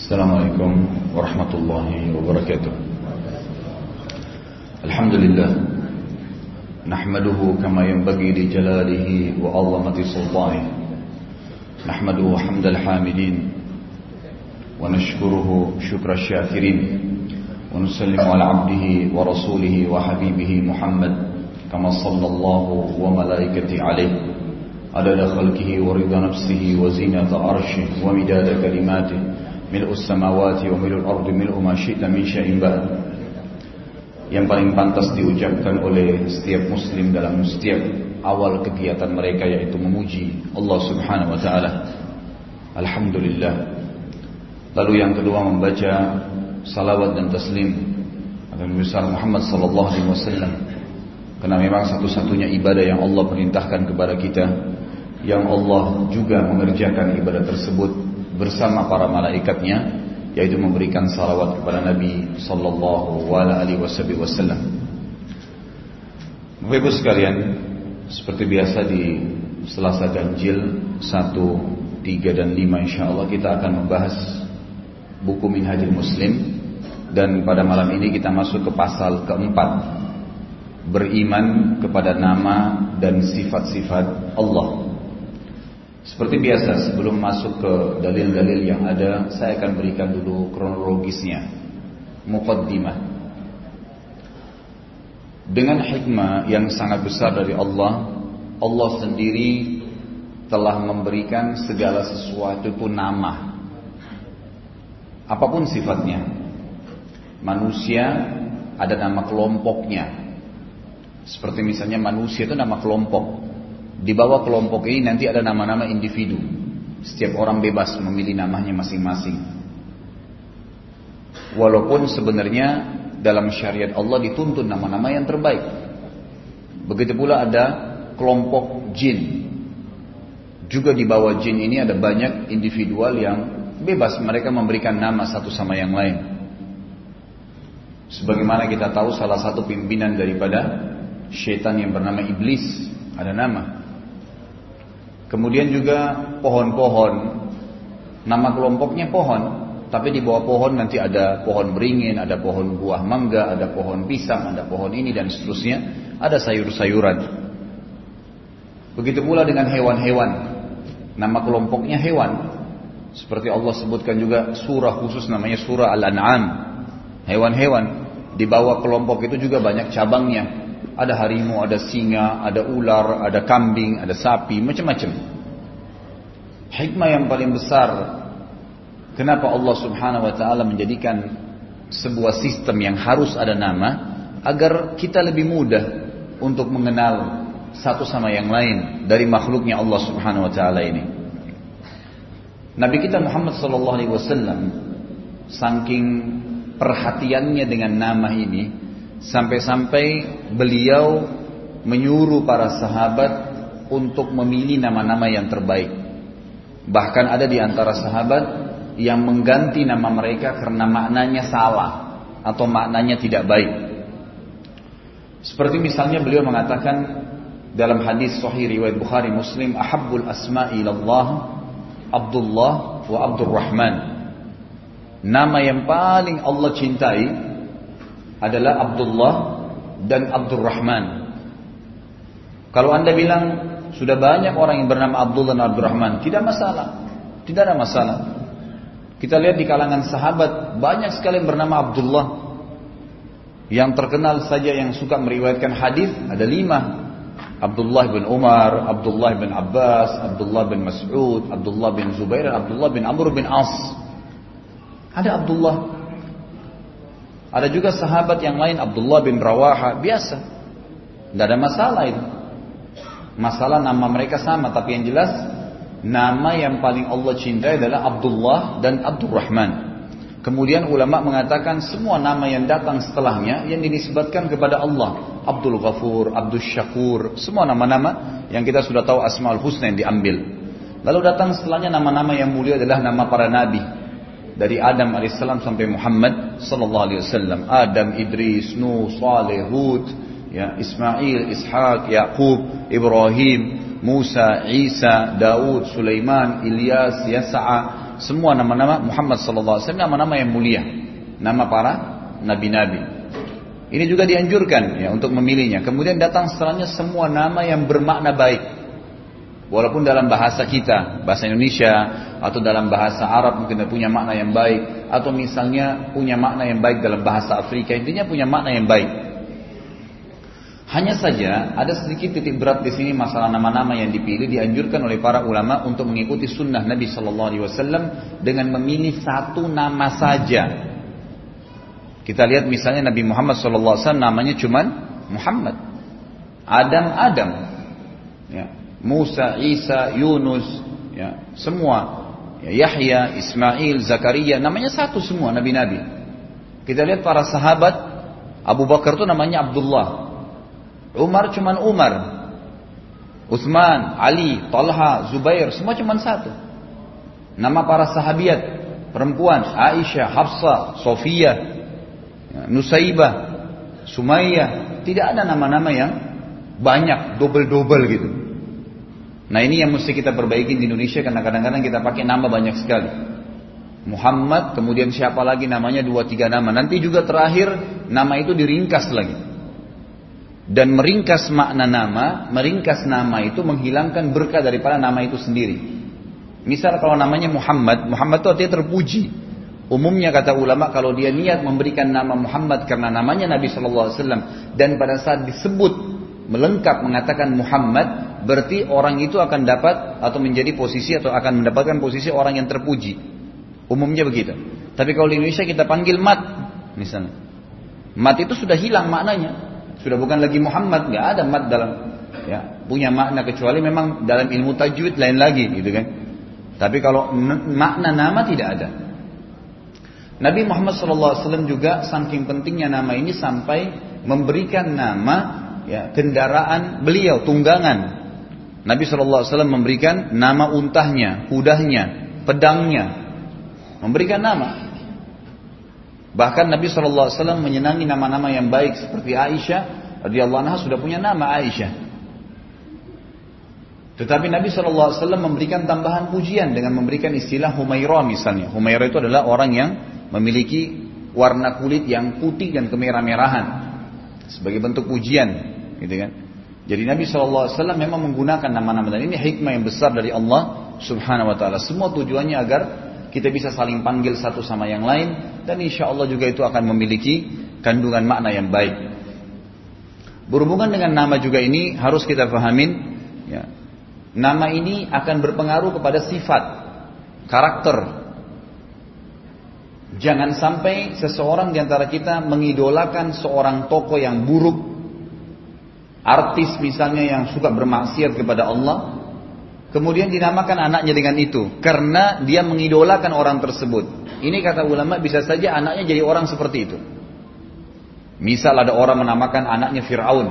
السلام عليكم ورحمة الله وبركاته. الحمد لله. نحمده كما ينبغي لجلاله وعظمة سلطانه. نحمده حمد الحامدين. ونشكره شكر الشاكرين. ونسلم على عبده ورسوله وحبيبه محمد كما صلى الله وملائكته عليه. عدد خلقه ورضا نفسه وزينة عرشه ومداد كلماته. ملء السماوات وملء الأرض ملء ما شئت من شيء بعد yang paling pantas diucapkan oleh setiap muslim dalam setiap awal kegiatan mereka yaitu memuji Allah Subhanahu wa taala. Alhamdulillah. Lalu yang kedua membaca salawat dan taslim atas Nabi besar Muhammad sallallahu alaihi wasallam. Karena memang satu-satunya ibadah yang Allah perintahkan kepada kita yang Allah juga mengerjakan ibadah tersebut bersama para malaikatnya yaitu memberikan salawat kepada Nabi sallallahu alaihi wasallam. Bapak Ibu sekalian, seperti biasa di Selasa Ganjil 1, 3 dan 5 insyaallah kita akan membahas buku Minhajul Muslim dan pada malam ini kita masuk ke pasal keempat beriman kepada nama dan sifat-sifat Allah. Seperti biasa sebelum masuk ke dalil-dalil yang ada Saya akan berikan dulu kronologisnya. Muqaddimah. Dengan hikmah yang sangat besar dari Allah Allah sendiri telah memberikan segala sesuatu itu nama. Apa pun sifatnya. Manusia ada nama kelompoknya. Seperti misalnya manusia itu nama kelompok di bawah kelompok ini nanti ada nama-nama individu. Setiap orang bebas memilih namanya masing-masing. Walaupun sebenarnya dalam syariat Allah dituntun nama-nama yang terbaik. Begitu pula ada kelompok jin. Juga di bawah jin ini ada banyak individual yang bebas mereka memberikan nama satu sama yang lain. Sebagaimana kita tahu salah satu pimpinan daripada syaitan yang bernama iblis ada nama Kemudian juga pohon-pohon. Nama kelompoknya pohon. Tapi di bawah pohon nanti ada pohon beringin, ada pohon buah mangga, ada pohon pisang, ada pohon ini dan seterusnya. Ada sayur-sayuran. Begitu pula dengan hewan-hewan. Nama kelompoknya hewan. Seperti Allah sebutkan juga surah khusus namanya surah Al-An'am. Hewan-hewan. Di bawah kelompok itu juga banyak cabangnya. Ada harimau, ada singa, ada ular, ada kambing, ada sapi, macam-macam. Hikmah yang paling besar kenapa Allah Subhanahu wa taala menjadikan sebuah sistem yang harus ada nama agar kita lebih mudah untuk mengenal satu sama yang lain dari makhluknya Allah Subhanahu wa taala ini. Nabi kita Muhammad sallallahu alaihi wasallam saking perhatiannya dengan nama ini Sampai-sampai beliau menyuruh para sahabat untuk memilih nama-nama yang terbaik. Bahkan ada di antara sahabat yang mengganti nama mereka karena maknanya salah atau maknanya tidak baik. Seperti misalnya beliau mengatakan dalam hadis sahih riwayat Bukhari Muslim, "Ahabbul asma'i ilallah Abdullah wa Abdurrahman." Nama yang paling Allah cintai adalah Abdullah dan Abdurrahman. Kalau anda bilang sudah banyak orang yang bernama Abdullah dan Abdurrahman, tidak masalah. Tidak ada masalah. Kita lihat di kalangan sahabat banyak sekali yang bernama Abdullah. Yang terkenal saja yang suka meriwayatkan hadis ada lima. Abdullah bin Umar, Abdullah bin Abbas, Abdullah bin Mas'ud, Abdullah bin Zubair, Abdullah bin Amr bin As. Ada Abdullah ada juga sahabat yang lain Abdullah bin Rawaha biasa. Tidak ada masalah itu. Masalah nama mereka sama tapi yang jelas nama yang paling Allah cintai adalah Abdullah dan Abdurrahman. Kemudian ulama mengatakan semua nama yang datang setelahnya yang dinisbatkan kepada Allah. Abdul Ghafur, Abdul Syakur, semua nama-nama yang kita sudah tahu Asmaul Husna yang diambil. Lalu datang setelahnya nama-nama yang mulia adalah nama para nabi dari Adam alaihissalam sampai Muhammad sallallahu alaihi wasallam. Adam, Idris, Nuh, Saleh, Hud, ya, Ismail, Ishaq, Yaqub, Ibrahim, Musa, Isa, Daud, Sulaiman, Ilyas, Yas'a, semua nama-nama Muhammad sallallahu alaihi wasallam nama-nama yang mulia, nama para nabi-nabi. Ini juga dianjurkan ya untuk memilihnya. Kemudian datang setelahnya semua nama yang bermakna baik. Walaupun dalam bahasa kita, bahasa Indonesia atau dalam bahasa Arab mungkin punya makna yang baik atau misalnya punya makna yang baik dalam bahasa Afrika, intinya punya makna yang baik. Hanya saja ada sedikit titik berat di sini masalah nama-nama yang dipilih dianjurkan oleh para ulama untuk mengikuti sunnah Nabi Shallallahu Alaihi Wasallam dengan memilih satu nama saja. Kita lihat misalnya Nabi Muhammad Shallallahu Alaihi Wasallam namanya cuman Muhammad, Adam Adam, ya. Musa, Isa, Yunus, ya. semua, ya. Yahya, Ismail, Zakaria, namanya satu semua nabi-nabi. Kita lihat para sahabat, Abu Bakar itu namanya Abdullah, Umar cuman Umar. Utsman, Ali, Talha, Zubair, semua cuman satu. Nama para sahabiat, perempuan, Aisyah, Hafsah, Sofia, Nusaibah, Sumayyah, tidak ada nama-nama yang banyak, double-double gitu. Nah ini yang mesti kita perbaiki di Indonesia karena kadang-kadang kita pakai nama banyak sekali. Muhammad, kemudian siapa lagi namanya dua tiga nama. Nanti juga terakhir nama itu diringkas lagi dan meringkas makna nama, meringkas nama itu menghilangkan berkah daripada nama itu sendiri. Misal kalau namanya Muhammad, Muhammad itu artinya terpuji. Umumnya kata ulama kalau dia niat memberikan nama Muhammad karena namanya Nabi Shallallahu Alaihi Wasallam dan pada saat disebut melengkap mengatakan Muhammad berarti orang itu akan dapat atau menjadi posisi atau akan mendapatkan posisi orang yang terpuji. Umumnya begitu. Tapi kalau di Indonesia kita panggil mat misalnya. Mat itu sudah hilang maknanya. Sudah bukan lagi Muhammad, nggak ada mat dalam ya punya makna kecuali memang dalam ilmu tajwid lain lagi gitu kan. Tapi kalau makna nama tidak ada. Nabi Muhammad SAW juga saking pentingnya nama ini sampai memberikan nama ya, kendaraan beliau tunggangan. Nabi SAW memberikan nama untahnya, kudahnya, pedangnya, memberikan nama. Bahkan Nabi SAW menyenangi nama-nama yang baik seperti Aisyah radhiyallahu anha sudah punya nama Aisyah. Tetapi Nabi SAW memberikan tambahan pujian dengan memberikan istilah Humaira misalnya. Humaira itu adalah orang yang memiliki warna kulit yang putih dan kemerah-merahan sebagai bentuk pujian, gitu kan? Jadi Nabi SAW memang menggunakan nama-nama dan ini hikmah yang besar dari Allah Subhanahu Wa Taala. Semua tujuannya agar kita bisa saling panggil satu sama yang lain dan insya Allah juga itu akan memiliki kandungan makna yang baik. Berhubungan dengan nama juga ini harus kita fahamin ya, nama ini akan berpengaruh kepada sifat, karakter. Jangan sampai seseorang di antara kita mengidolakan seorang tokoh yang buruk, artis misalnya yang suka bermaksiat kepada Allah, Kemudian dinamakan anaknya dengan itu karena dia mengidolakan orang tersebut. Ini kata ulama bisa saja anaknya jadi orang seperti itu. Misal ada orang menamakan anaknya Fir'aun.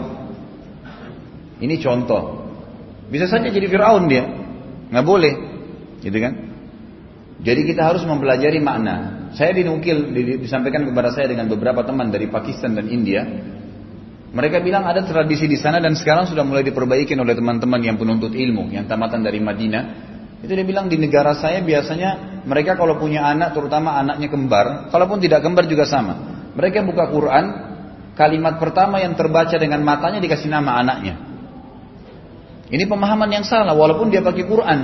Ini contoh. Bisa saja jadi Fir'aun dia. Nggak boleh. Gitu kan? Jadi kita harus mempelajari makna. Saya dinukil, disampaikan kepada saya dengan beberapa teman dari Pakistan dan India. Mereka bilang ada tradisi di sana dan sekarang sudah mulai diperbaiki oleh teman-teman yang penuntut ilmu, yang tamatan dari Madinah. Itu dia bilang di negara saya biasanya mereka kalau punya anak, terutama anaknya kembar, kalaupun tidak kembar juga sama. Mereka buka Quran, kalimat pertama yang terbaca dengan matanya dikasih nama anaknya. Ini pemahaman yang salah, walaupun dia pakai Quran.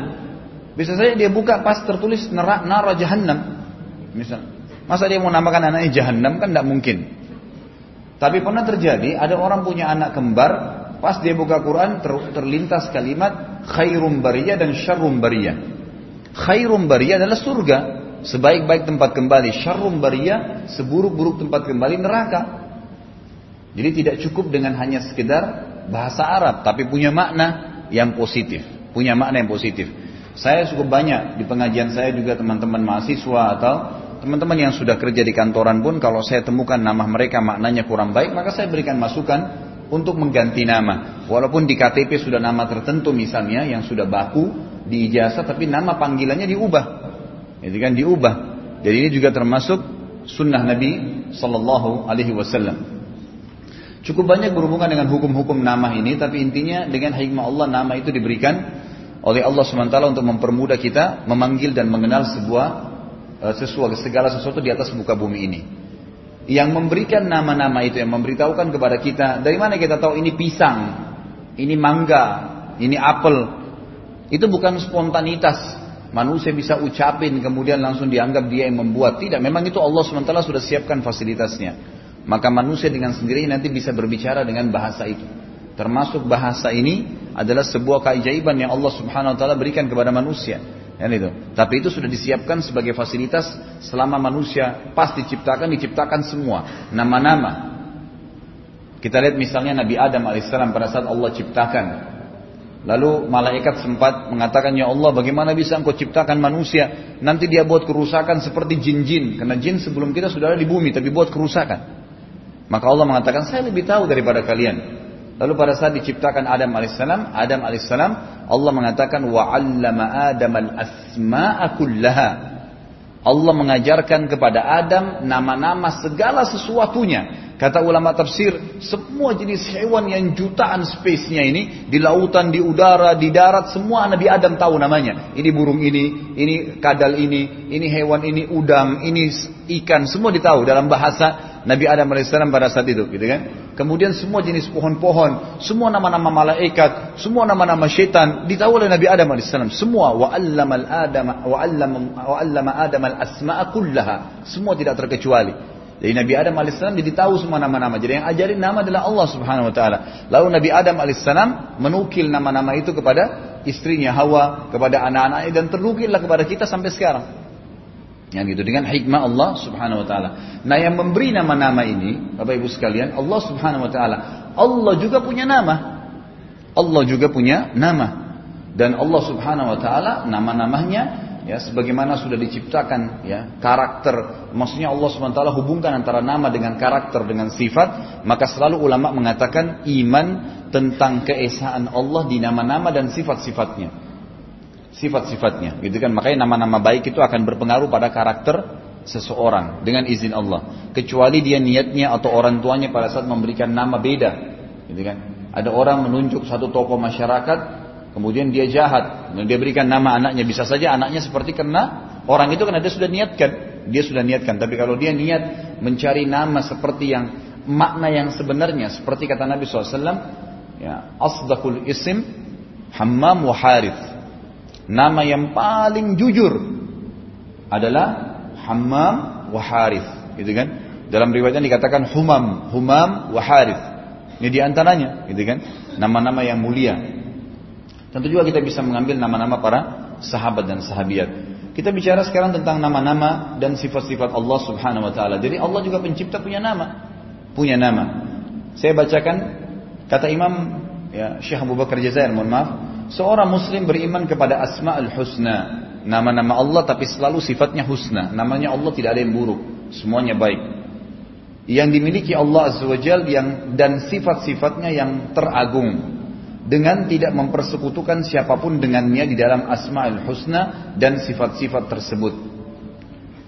Bisa saja dia buka pas tertulis neraka nara jahannam. Misal, masa dia mau namakan anaknya jahannam kan tidak mungkin. Tapi pernah terjadi ada orang punya anak kembar, pas dia buka Quran ter, terlintas kalimat khairum bariyah dan syarrum bariyah. Khairum bariyah adalah surga, sebaik-baik tempat kembali. Syarrum bariyah seburuk-buruk tempat kembali neraka. Jadi tidak cukup dengan hanya sekedar bahasa Arab, tapi punya makna yang positif, punya makna yang positif. Saya cukup banyak di pengajian saya juga teman-teman mahasiswa atau Teman-teman yang sudah kerja di kantoran pun kalau saya temukan nama mereka maknanya kurang baik, maka saya berikan masukan untuk mengganti nama. Walaupun di KTP sudah nama tertentu misalnya yang sudah baku di ijazah tapi nama panggilannya diubah. Jadi kan diubah. Jadi ini juga termasuk sunnah Nabi Sallallahu Alaihi Wasallam. Cukup banyak berhubungan dengan hukum-hukum nama ini, tapi intinya dengan hikmah Allah nama itu diberikan oleh Allah SWT untuk mempermudah kita memanggil dan mengenal sebuah sesuatu segala sesuatu di atas muka bumi ini. Yang memberikan nama-nama itu yang memberitahukan kepada kita dari mana kita tahu ini pisang, ini mangga, ini apel. Itu bukan spontanitas. Manusia bisa ucapin kemudian langsung dianggap dia yang membuat. Tidak, memang itu Allah SWT sudah siapkan fasilitasnya. Maka manusia dengan sendirinya nanti bisa berbicara dengan bahasa itu. Termasuk bahasa ini adalah sebuah keajaiban yang Allah Subhanahu wa taala berikan kepada manusia. Ya, itu. Tapi itu sudah disiapkan sebagai fasilitas selama manusia pas diciptakan diciptakan semua nama-nama. Kita lihat misalnya Nabi Adam alaihissalam pada saat Allah ciptakan. Lalu malaikat sempat mengatakan ya Allah bagaimana bisa engkau ciptakan manusia nanti dia buat kerusakan seperti jin-jin karena jin sebelum kita sudah ada di bumi tapi buat kerusakan. Maka Allah mengatakan saya lebih tahu daripada kalian. Lalu pada saat diciptakan Adam alaihissalam, Adam alaihissalam, Allah mengatakan wa 'allama Adam al-asma'a kullaha. Allah mengajarkan kepada Adam nama-nama segala sesuatunya. Kata ulama tafsir, semua jenis hewan yang jutaan spesiesnya ini di lautan, di udara, di darat, semua Nabi Adam tahu namanya. Ini burung ini, ini kadal ini, ini hewan ini udang, ini ikan, semua ditahu dalam bahasa Nabi Adam alaihissalam pada saat itu, gitu kan? Kemudian semua jenis pohon-pohon, semua nama-nama malaikat, semua nama-nama syaitan ditahu oleh Nabi Adam alaihissalam. Semua wa allamal Adam wa allama wa allama Adam al asma'a kullaha. Semua tidak terkecuali. Jadi Nabi Adam alaihissalam jadi tahu semua nama-nama. Jadi yang ajarin nama adalah Allah subhanahu wa taala. Lalu Nabi Adam alaihissalam menukil nama-nama itu kepada istrinya Hawa, kepada anak-anaknya dan terukillah kepada kita sampai sekarang. Yang gitu dengan hikmah Allah subhanahu wa taala. Nah yang memberi nama-nama ini, Bapak Ibu sekalian, Allah subhanahu wa taala. Allah juga punya nama. Allah juga punya nama. Dan Allah subhanahu wa taala nama-namanya ya sebagaimana sudah diciptakan ya karakter maksudnya Allah swt hubungkan antara nama dengan karakter dengan sifat maka selalu ulama mengatakan iman tentang keesaan Allah di nama-nama dan sifat-sifatnya sifat-sifatnya. Gitu kan? Makanya nama-nama baik itu akan berpengaruh pada karakter seseorang dengan izin Allah. Kecuali dia niatnya atau orang tuanya pada saat memberikan nama beda. Gitu kan? Ada orang menunjuk satu tokoh masyarakat Kemudian dia jahat, dia berikan nama anaknya. Bisa saja anaknya seperti karena orang itu karena dia sudah niatkan, dia sudah niatkan. Tapi kalau dia niat mencari nama seperti yang makna yang sebenarnya, seperti kata Nabi SAW, ya, asdaqul isim Hammam wa. Nama yang paling jujur adalah Hammam wa Harith, gitu kan? Dalam riwayatnya dikatakan Humam, Humam wa Harith. Ini di antaranya, gitu kan? Nama-nama yang mulia. Tentu juga kita bisa mengambil nama-nama para sahabat dan sahabiat. Kita bicara sekarang tentang nama-nama dan sifat-sifat Allah Subhanahu wa taala. Jadi Allah juga pencipta punya nama. Punya nama. Saya bacakan kata Imam ya, Syekh Abu Bakar Jazair, mohon maaf, seorang muslim beriman kepada Asmaul Husna, nama-nama Allah tapi selalu sifatnya husna. Namanya Allah tidak ada yang buruk, semuanya baik. Yang dimiliki Allah Azza wa Jal yang dan sifat-sifatnya yang teragung dengan tidak mempersekutukan siapa pun dengannya di dalam asma'ul husna dan sifat-sifat tersebut.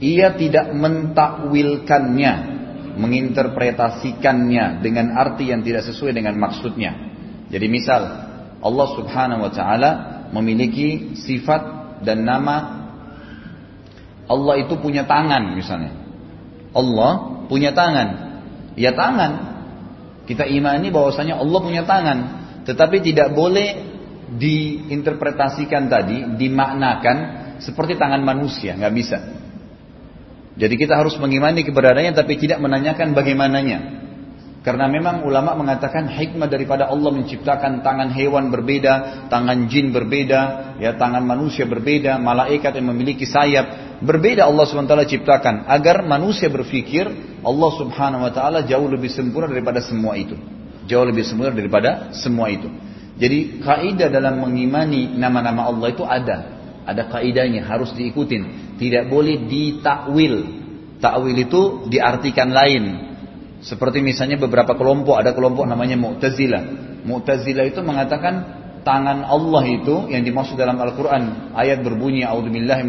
Ia tidak mentakwilkannya, menginterpretasikannya dengan arti yang tidak sesuai dengan maksudnya. Jadi misal Allah Subhanahu wa taala memiliki sifat dan nama Allah itu punya tangan misalnya. Allah punya tangan. Ya tangan. Kita imani bahwasanya Allah punya tangan. Tetapi tidak boleh diinterpretasikan tadi, dimaknakan seperti tangan manusia, nggak bisa. Jadi kita harus mengimani keberadaannya tapi tidak menanyakan bagaimananya. Karena memang ulama mengatakan hikmah daripada Allah menciptakan tangan hewan berbeda, tangan jin berbeda, ya tangan manusia berbeda, malaikat yang memiliki sayap berbeda Allah SWT ciptakan agar manusia berpikir Allah Subhanahu wa taala jauh lebih sempurna daripada semua itu. Jauh lebih sempurna daripada semua itu. Jadi kaidah dalam mengimani nama-nama Allah itu ada. Ada kaidahnya harus diikutin. Tidak boleh ditakwil. Takwil itu diartikan lain. Seperti misalnya beberapa kelompok, ada kelompok namanya Mu'tazilah. Mu'tazilah itu mengatakan tangan Allah itu yang dimaksud dalam Al-Quran. Ayat berbunyi, A'udzubillahi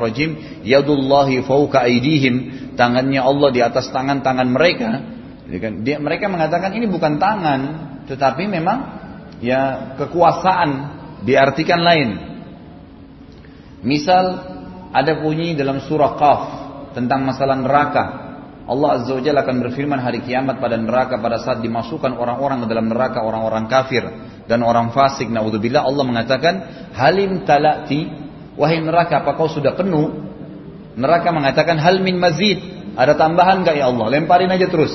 rajim, Yadullahi fauka aidihim. Tangannya Allah di atas tangan-tangan mereka. Kan, dia, mereka mengatakan ini bukan tangan, tetapi memang ya kekuasaan Diartikan lain. Misal ada bunyi dalam surah Qaf tentang masalah neraka. Allah Azza wa Jalla akan berfirman hari kiamat pada neraka pada saat dimasukkan orang-orang ke dalam neraka orang-orang kafir dan orang fasik. Naudzubillah Allah mengatakan halim talati wahai neraka apa kau sudah penuh? Neraka mengatakan hal min mazid. Ada tambahan gak ya Allah? Lemparin aja terus.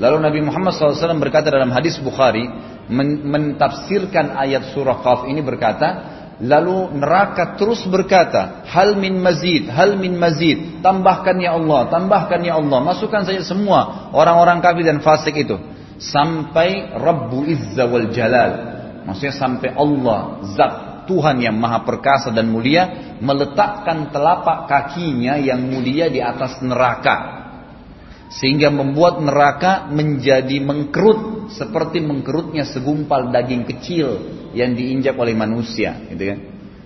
Lalu Nabi Muhammad SAW berkata dalam hadis Bukhari mentafsirkan ayat surah Qaf ini berkata Lalu neraka terus berkata, hal min mazid, hal min mazid, tambahkan ya Allah, tambahkan ya Allah, masukkan saja semua orang-orang kafir dan fasik itu. Sampai Rabbu Izza wal Jalal. Maksudnya sampai Allah, zat Tuhan yang maha perkasa dan mulia, meletakkan telapak kakinya yang mulia di atas neraka. Sehingga membuat neraka menjadi mengkerut seperti mengkerutnya segumpal daging kecil yang diinjak oleh manusia, gitu kan?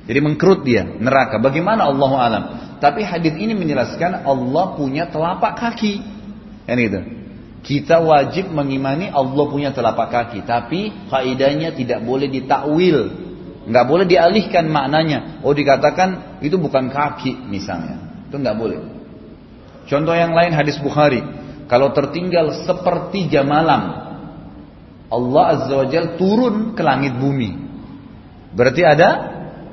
Jadi mengkerut dia neraka. Bagaimana Allah alam? Tapi hadis ini menjelaskan Allah punya telapak kaki, kan gitu. Kita wajib mengimani Allah punya telapak kaki, tapi kaidahnya tidak boleh ditakwil, nggak boleh dialihkan maknanya. Oh dikatakan itu bukan kaki misalnya, itu nggak boleh. Contoh yang lain hadis Bukhari, kalau tertinggal sepertiga malam Allah Azza wa Jal turun ke langit bumi. Berarti ada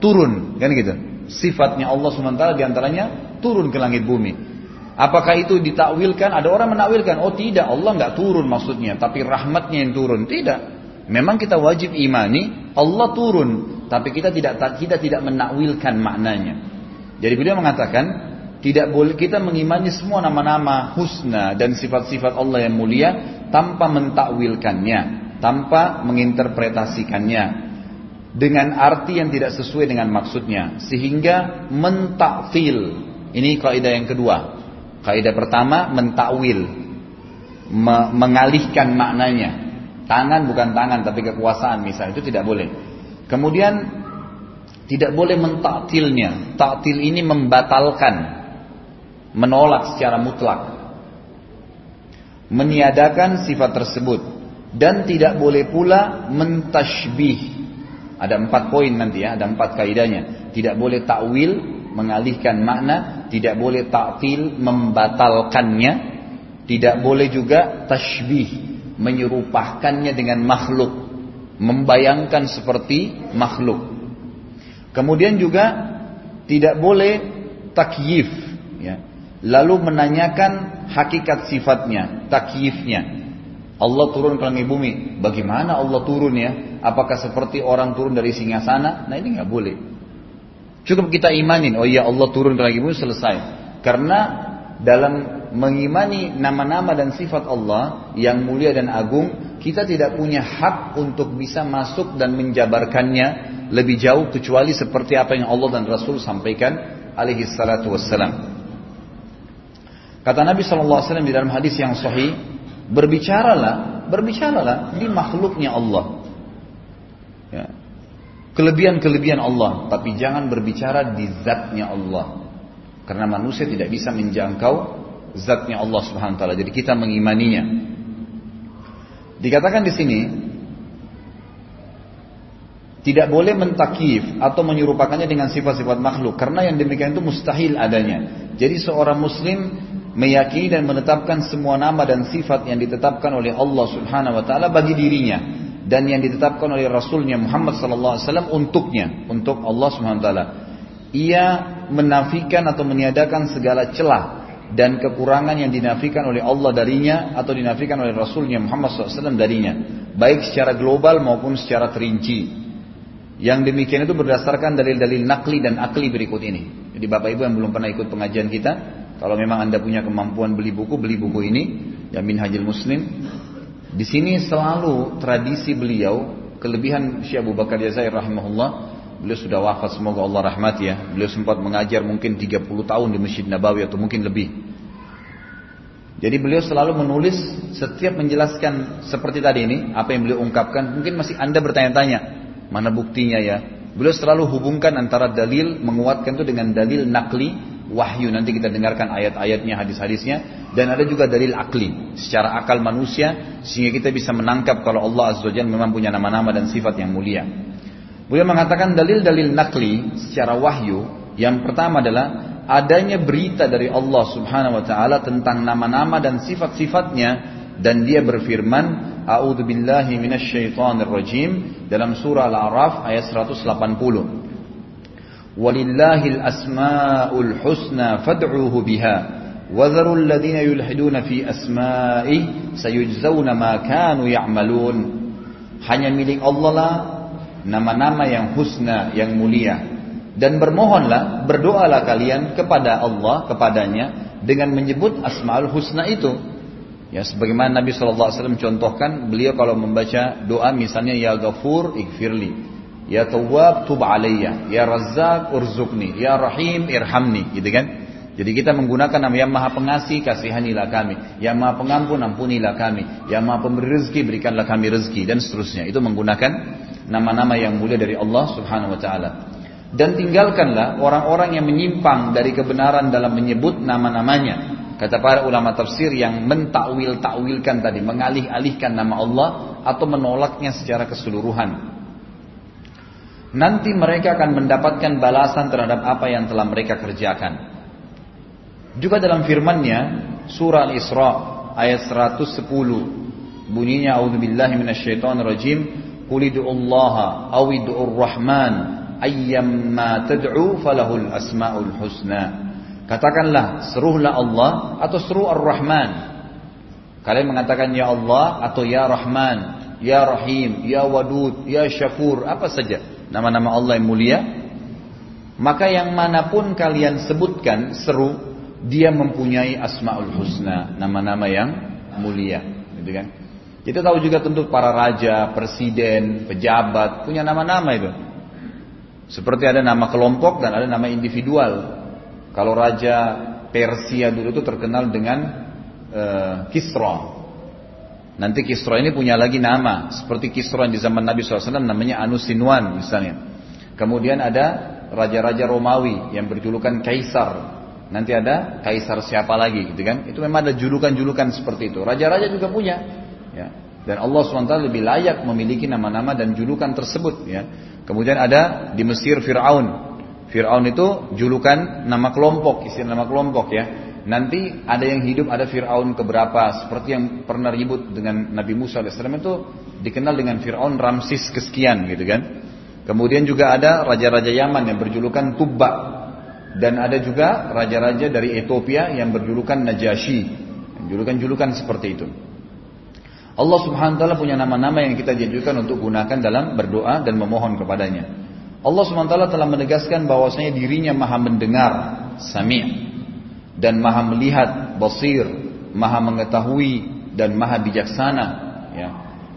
turun, kan gitu. Sifatnya Allah SWT di antaranya turun ke langit bumi. Apakah itu ditakwilkan? Ada orang menakwilkan, oh tidak, Allah nggak turun maksudnya, tapi rahmatnya yang turun. Tidak. Memang kita wajib imani Allah turun, tapi kita tidak kita tidak menakwilkan maknanya. Jadi beliau mengatakan, tidak boleh kita mengimani semua nama-nama husna dan sifat-sifat Allah yang mulia tanpa mentakwilkannya tanpa menginterpretasikannya dengan arti yang tidak sesuai dengan maksudnya sehingga mentakfil ini kaidah yang kedua. Kaidah pertama mentakwil. Me mengalihkan maknanya. Tangan bukan tangan tapi kekuasaan misalnya itu tidak boleh. Kemudian tidak boleh mentaktilnya taktil ini membatalkan menolak secara mutlak meniadakan sifat tersebut dan tidak boleh pula mentashbih. Ada empat poin nanti ya, ada empat kaidahnya. Tidak boleh takwil, mengalihkan makna, tidak boleh ta'til, membatalkannya, tidak boleh juga tashbih, menyerupakannya dengan makhluk, membayangkan seperti makhluk. Kemudian juga tidak boleh takyif, ya. Lalu menanyakan hakikat sifatnya, takyifnya. Allah turun ke langit bumi. Bagaimana Allah turun ya? Apakah seperti orang turun dari singasana? Nah ini nggak boleh. Cukup kita imanin, oh iya Allah turun ke langit bumi selesai. Karena dalam mengimani nama-nama dan sifat Allah yang mulia dan agung, kita tidak punya hak untuk bisa masuk dan menjabarkannya lebih jauh kecuali seperti apa yang Allah dan Rasul sampaikan alaihi salatu wassalam. Kata Nabi SAW di dalam hadis yang sahih, Berbicaralah, berbicaralah di makhluknya Allah. Ya. Kelebihan-kelebihan Allah, tapi jangan berbicara di zatnya Allah. Karena manusia tidak bisa menjangkau zatnya Allah Subhanahu taala. Jadi kita mengimaninya. Dikatakan di sini tidak boleh mentakif atau menyerupakannya dengan sifat-sifat makhluk karena yang demikian itu mustahil adanya. Jadi seorang muslim meyakini dan menetapkan semua nama dan sifat yang ditetapkan oleh Allah Subhanahu wa taala bagi dirinya dan yang ditetapkan oleh Rasulnya Muhammad sallallahu alaihi wasallam untuknya, untuk Allah Subhanahu wa taala. Ia menafikan atau meniadakan segala celah dan kekurangan yang dinafikan oleh Allah darinya atau dinafikan oleh Rasulnya Muhammad SAW darinya, baik secara global maupun secara terinci. Yang demikian itu berdasarkan dalil-dalil nakli dan akli berikut ini. Jadi Bapak Ibu yang belum pernah ikut pengajian kita, kalau memang Anda punya kemampuan beli buku, beli buku ini, ya Minhajul Muslim. Di sini selalu tradisi beliau, kelebihan Syekh Abu Bakar Jazair rahimahullah, beliau sudah wafat semoga Allah rahmati ya. Beliau sempat mengajar mungkin 30 tahun di Masjid Nabawi atau mungkin lebih. Jadi beliau selalu menulis setiap menjelaskan seperti tadi ini, apa yang beliau ungkapkan, mungkin masih Anda bertanya-tanya, mana buktinya ya? Beliau selalu hubungkan antara dalil menguatkan itu dengan dalil nakli wahyu. Nanti kita dengarkan ayat-ayatnya hadis-hadisnya. Dan ada juga dalil akli secara akal manusia sehingga kita bisa menangkap kalau Allah azza wajalla memang punya nama-nama dan sifat yang mulia. Beliau mengatakan dalil-dalil nakli secara wahyu yang pertama adalah adanya berita dari Allah Subhanahu wa taala tentang nama-nama dan sifat-sifatnya dan dia berfirman A'udzu billahi rajim dalam surah Al-A'raf ayat 180. ولله الأسماء الحسنى فادعوه بها وذروا الذين يلحدون في أسمائه سيجزون ما كانوا يعملون hanya milik Allah lah nama-nama yang husna yang mulia. Dan bermohonlah berdoalah kalian kepada Allah kepadanya dengan menyebut asmaul husna itu. Ya sebagaimana Nabi SAW contohkan beliau kalau membaca doa misalnya ya ghafur ikfirli Ya Tawwab, tub alayya. Ya Razzaq, urzukni. Ya Rahim, irhamni. Gitu kan? Jadi kita menggunakan nama yang maha pengasih, kasihanilah kami. Yang maha pengampun, ampunilah kami. Yang maha pemberi rezeki, berikanlah kami rezeki. Dan seterusnya. Itu menggunakan nama-nama yang mulia dari Allah subhanahu wa ta'ala. Dan tinggalkanlah orang-orang yang menyimpang dari kebenaran dalam menyebut nama-namanya. Kata para ulama tafsir yang mentakwil-takwilkan tadi, mengalih-alihkan nama Allah atau menolaknya secara keseluruhan. Nanti mereka akan mendapatkan balasan terhadap apa yang telah mereka kerjakan. Juga dalam firman-Nya surah Al-Isra ayat 110 bunyinya a'udzubillahi minasyaitonir rajim Qul Allah aw id'ur rahman ayyamma tad'u falahul asmaul husna. Katakanlah seruhlah Allah atau seru Ar-Rahman. Kalian mengatakan ya Allah atau ya Rahman, ya Rahim, ya Wadud, ya Syakur, apa saja nama-nama Allah yang mulia. Maka yang mana pun kalian sebutkan seru, dia mempunyai asmaul husna, nama-nama yang mulia, gitu kan? Kita tahu juga tentu para raja, presiden, pejabat punya nama-nama itu. Seperti ada nama kelompok dan ada nama individual. Kalau raja Persia dulu itu terkenal dengan uh, Kisra. Nanti Kisra ini punya lagi nama. Seperti Kisra di zaman Nabi SAW namanya Anusinwan misalnya. Kemudian ada raja-raja Romawi yang berjulukan Kaisar. Nanti ada Kaisar siapa lagi gitu kan. Itu memang ada julukan-julukan seperti itu. Raja-raja juga punya. Ya. Dan Allah SWT lebih layak memiliki nama-nama dan julukan tersebut. Ya. Kemudian ada di Mesir Fir'aun. Fir'aun itu julukan nama kelompok, istilah nama kelompok ya. Nanti ada yang hidup, ada Fir'aun keberapa. Seperti yang pernah ribut dengan Nabi Musa AS itu dikenal dengan Fir'aun Ramsis kesekian gitu kan. Kemudian juga ada raja-raja Yaman yang berjulukan Tubba. Dan ada juga raja-raja dari Ethiopia yang berjulukan Najasyi. Julukan-julukan seperti itu. Allah subhanahu wa ta'ala punya nama-nama yang kita janjikan untuk gunakan dalam berdoa dan memohon kepadanya. Allah subhanahu wa ta'ala telah menegaskan bahwasanya dirinya maha mendengar, sami' dan maha melihat, basir, maha mengetahui dan maha bijaksana, ya.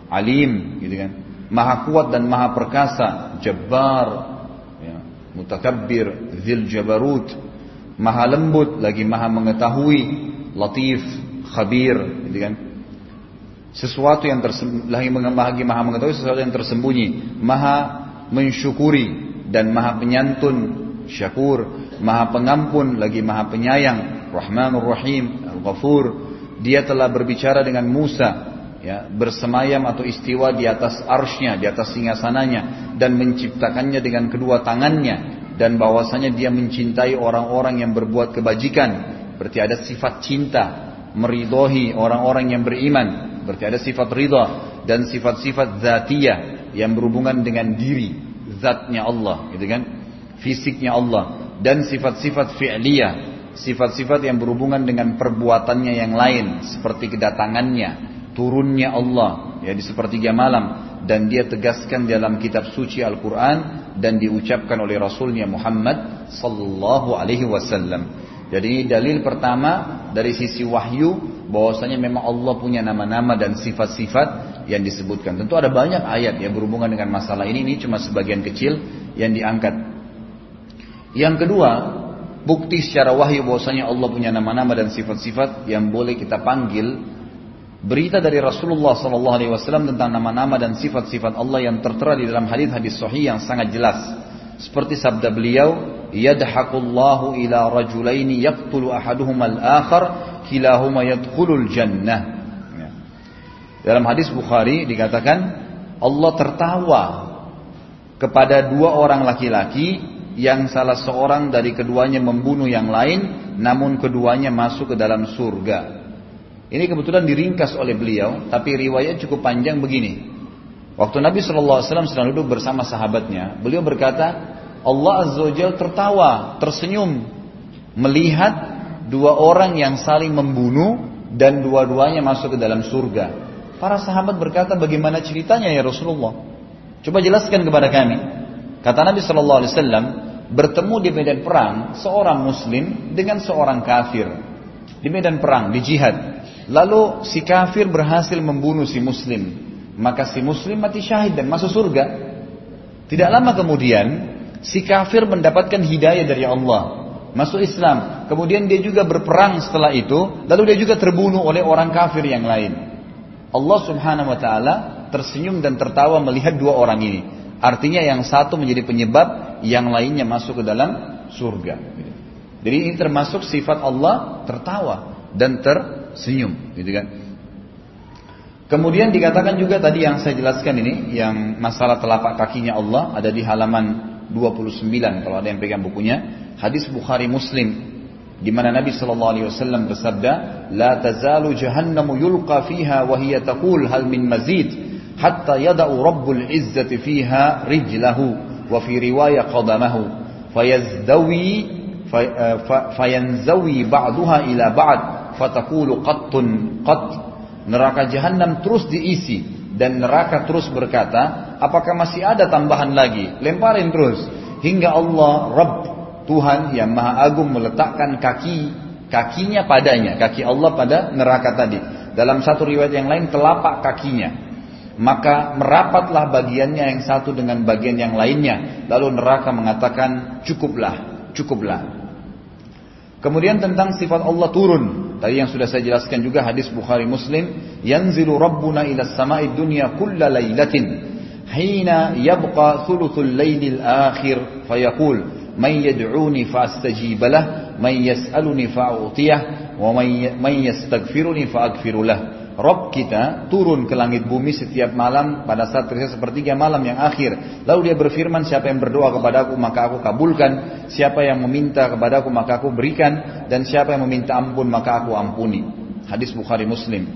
Alim, gitu kan. Maha kuat dan maha perkasa, jabbar, ya. mutakabbir, zil jabarut, maha lembut lagi maha mengetahui, latif, khabir, gitu kan sesuatu yang lagi maha mengetahui sesuatu yang tersembunyi maha mensyukuri dan maha penyantun syakur maha pengampun lagi maha penyayang rahmanur rahim al-ghafur. Dia telah berbicara dengan Musa ya bersemayam atau istiwa di atas arsnya di atas singgasananya dan menciptakannya dengan kedua tangannya dan bahwasanya dia mencintai orang-orang yang berbuat kebajikan. Berarti ada sifat cinta meridohi orang-orang yang beriman. Berarti ada sifat ridha dan sifat-sifat zatiyah yang berhubungan dengan diri, zatnya Allah, gitu kan? Fisiknya Allah dan sifat-sifat fi'liyah, sifat-sifat yang berhubungan dengan perbuatannya yang lain seperti kedatangannya, turunnya Allah ya di sepertiga malam dan dia tegaskan dalam kitab suci Al-Qur'an dan diucapkan oleh Rasulnya Muhammad sallallahu alaihi wasallam. Jadi dalil pertama dari sisi wahyu bahwasanya memang Allah punya nama-nama dan sifat-sifat yang disebutkan. Tentu ada banyak ayat yang berhubungan dengan masalah ini. Ini cuma sebagian kecil yang diangkat. Yang kedua, bukti secara wahyu bahwasanya Allah punya nama-nama dan sifat-sifat yang boleh kita panggil. Berita dari Rasulullah SAW tentang nama-nama dan sifat-sifat Allah yang tertera di dalam hadis-hadis sahih yang sangat jelas. Seperti sabda beliau, yadhakullahu ila rajulaini yaqtulu ahaduhum al-akhar kilahuma yadkhulul jannah. Ya. Dalam hadis Bukhari dikatakan Allah tertawa kepada dua orang laki-laki yang salah seorang dari keduanya membunuh yang lain namun keduanya masuk ke dalam surga. Ini kebetulan diringkas oleh beliau, tapi riwayat cukup panjang begini. Waktu Nabi SAW sedang duduk bersama sahabatnya, beliau berkata, Allah Azza wa tertawa, tersenyum, melihat dua orang yang saling membunuh dan dua-duanya masuk ke dalam surga. Para sahabat berkata, bagaimana ceritanya ya Rasulullah? Coba jelaskan kepada kami. Kata Nabi Shallallahu Alaihi Wasallam, bertemu di medan perang seorang Muslim dengan seorang kafir di medan perang di jihad. Lalu si kafir berhasil membunuh si muslim. Maka si muslim mati syahid dan masuk surga. Tidak lama kemudian, si kafir mendapatkan hidayah dari Allah. Masuk Islam. Kemudian dia juga berperang setelah itu. Lalu dia juga terbunuh oleh orang kafir yang lain. Allah subhanahu wa ta'ala tersenyum dan tertawa melihat dua orang ini. Artinya yang satu menjadi penyebab, yang lainnya masuk ke dalam surga. Jadi ini termasuk sifat Allah tertawa dan ter senyum, gitu kan? Kemudian dikatakan juga tadi yang saya jelaskan ini, yang masalah telapak kakinya Allah ada di halaman 29 kalau ada yang pegang bukunya, hadis Bukhari Muslim di mana Nabi sallallahu alaihi wasallam bersabda, "La tazalu jahannamu yulqa fiha wa hiya taqul hal min mazid hatta yada'u izzati fiha rijlahu wa fi riwayah qadamahu. Fayazdawi eh, fayanzawi ba'daha ila ba'd fatakulu qattun qat neraka jahanam terus diisi dan neraka terus berkata apakah masih ada tambahan lagi? Lemparin terus. Hingga Allah Rabb Tuhan yang Maha Agung meletakkan kaki kakinya padanya kaki Allah pada neraka tadi. Dalam satu riwayat yang lain telapak kakinya maka merapatlah bagiannya yang satu dengan bagian yang lainnya lalu neraka mengatakan cukuplah cukuplah Kemudian tentang sifat Allah turun. Tadi yang sudah saya jelaskan juga hadis Bukhari Muslim. Yanzilu Rabbuna ila samai dunya kulla laylatin. Hina yabqa thuluthul laylil akhir. Fayaqul. Man yad'uni fa'astajibalah. Man yas'aluni fa'utiyah. Wa man yastaghfiruni fa'agfirulah. Rob kita turun ke langit bumi setiap malam pada saat tersisa sepertiga malam yang akhir. Lalu dia berfirman, siapa yang berdoa kepadaku maka aku kabulkan. Siapa yang meminta kepadaku maka aku berikan. Dan siapa yang meminta ampun maka aku ampuni. Hadis Bukhari Muslim.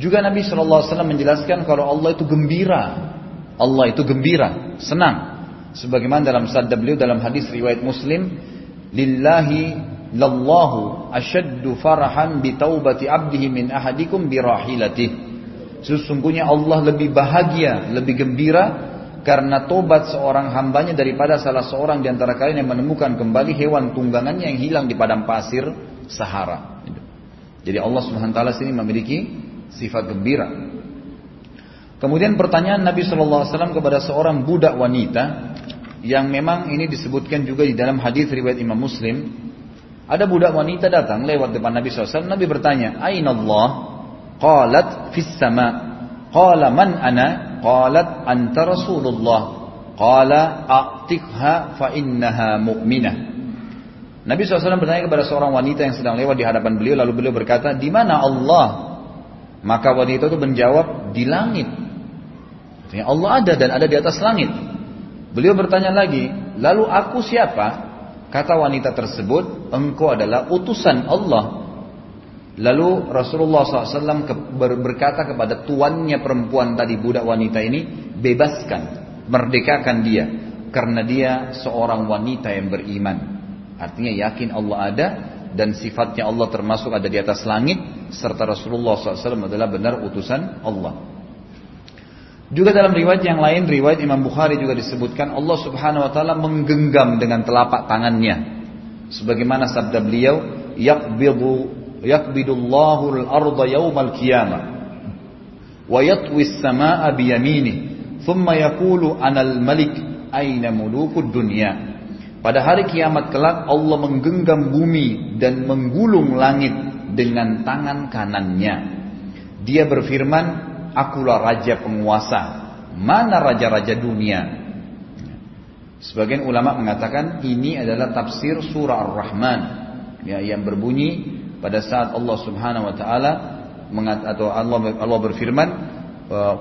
Juga Nabi SAW menjelaskan kalau Allah itu gembira. Allah itu gembira, senang. Sebagaimana dalam sabda beliau dalam hadis riwayat Muslim, Lillahi lallahu asyaddu farahan bi taubati abdihi min ahadikum bi rahilatih. Sesungguhnya Allah lebih bahagia, lebih gembira karena tobat seorang hambanya daripada salah seorang di antara kalian yang menemukan kembali hewan tunggangannya yang hilang di padang pasir Sahara. Jadi Allah Subhanahu wa taala sini memiliki sifat gembira. Kemudian pertanyaan Nabi Shallallahu alaihi wasallam kepada seorang budak wanita yang memang ini disebutkan juga di dalam hadis riwayat Imam Muslim ada budak wanita datang lewat depan Nabi SAW. Nabi bertanya, Aina Allah? Qalat fis sama. Qala man ana? Qalat anta Rasulullah. Qala a'tikha fa innaha mu'minah. Nabi SAW bertanya kepada seorang wanita yang sedang lewat di hadapan beliau. Lalu beliau berkata, di mana Allah? Maka wanita itu menjawab, di langit. Artinya Allah ada dan ada di atas langit. Beliau bertanya lagi, lalu aku siapa? Kata wanita tersebut, engkau adalah utusan Allah. Lalu Rasulullah SAW berkata kepada tuannya perempuan tadi, budak wanita ini, bebaskan, merdekakan dia. Karena dia seorang wanita yang beriman. Artinya yakin Allah ada dan sifatnya Allah termasuk ada di atas langit. Serta Rasulullah SAW adalah benar utusan Allah. Juga dalam riwayat yang lain, riwayat Imam Bukhari juga disebutkan Allah Subhanahu wa taala menggenggam dengan telapak tangannya. Sebagaimana sabda beliau, yaqbidu yaqbidullahu al-ardha yawmal qiyamah wa yatwi as-samaa'a bi yaminih thumma yaqulu anal malik aina mulukud dunya. Pada hari kiamat kelak Allah menggenggam bumi dan menggulung langit dengan tangan kanannya. Dia berfirman, akulah raja penguasa. Mana raja-raja dunia? Sebagian ulama mengatakan ini adalah tafsir surah Ar-Rahman ya, yang berbunyi pada saat Allah Subhanahu wa taala atau Allah Allah berfirman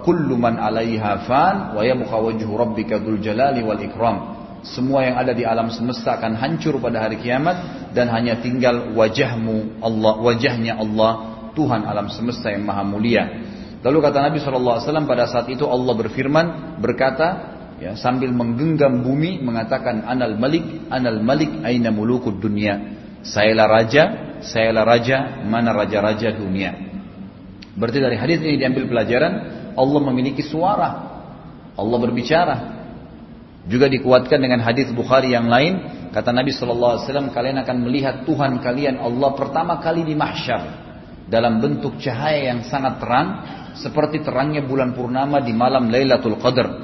kullu man 'alaiha fan wa yabqa wajhu rabbika dzul jalali wal ikram. Semua yang ada di alam semesta akan hancur pada hari kiamat dan hanya tinggal wajahmu Allah, wajahnya Allah, Tuhan alam semesta yang maha mulia. Lalu kata Nabi SAW pada saat itu Allah berfirman berkata ya, sambil menggenggam bumi mengatakan anal malik anal malik aina mulukud dunia. Sayalah raja, sayalah raja, mana raja-raja dunia. Berarti dari hadis ini diambil pelajaran Allah memiliki suara. Allah berbicara. Juga dikuatkan dengan hadis Bukhari yang lain, kata Nabi wasallam kalian akan melihat Tuhan kalian Allah pertama kali di mahsyar dalam bentuk cahaya yang sangat terang seperti terangnya bulan purnama di malam Lailatul Qadar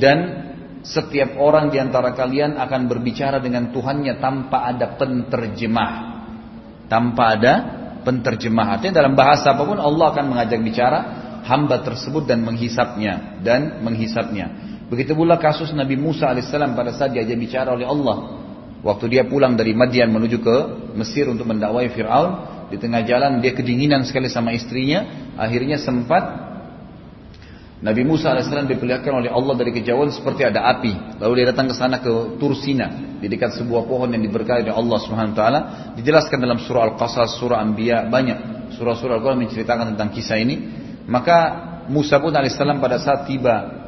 dan setiap orang di antara kalian akan berbicara dengan Tuhannya tanpa ada penterjemah tanpa ada penterjemah artinya dalam bahasa apa pun Allah akan mengajak bicara hamba tersebut dan menghisapnya dan menghisapnya. Begitu pula kasus Nabi Musa alaihissalam pada saat diajak bicara oleh Allah. Waktu dia pulang dari Madian menuju ke Mesir untuk mendakwai Fir'aun, di tengah jalan dia kedinginan sekali sama istrinya, akhirnya sempat Nabi Musa alaihissalam diperlihatkan oleh Allah dari kejauhan seperti ada api. Lalu dia datang ke sana ke Tursina di dekat sebuah pohon yang diberkahi oleh Allah taala. Dijelaskan dalam surah Al-Qasas, surah Anbiya banyak surah-surah Al-Quran menceritakan tentang kisah ini. Maka Musa pun alaihissalam pada saat tiba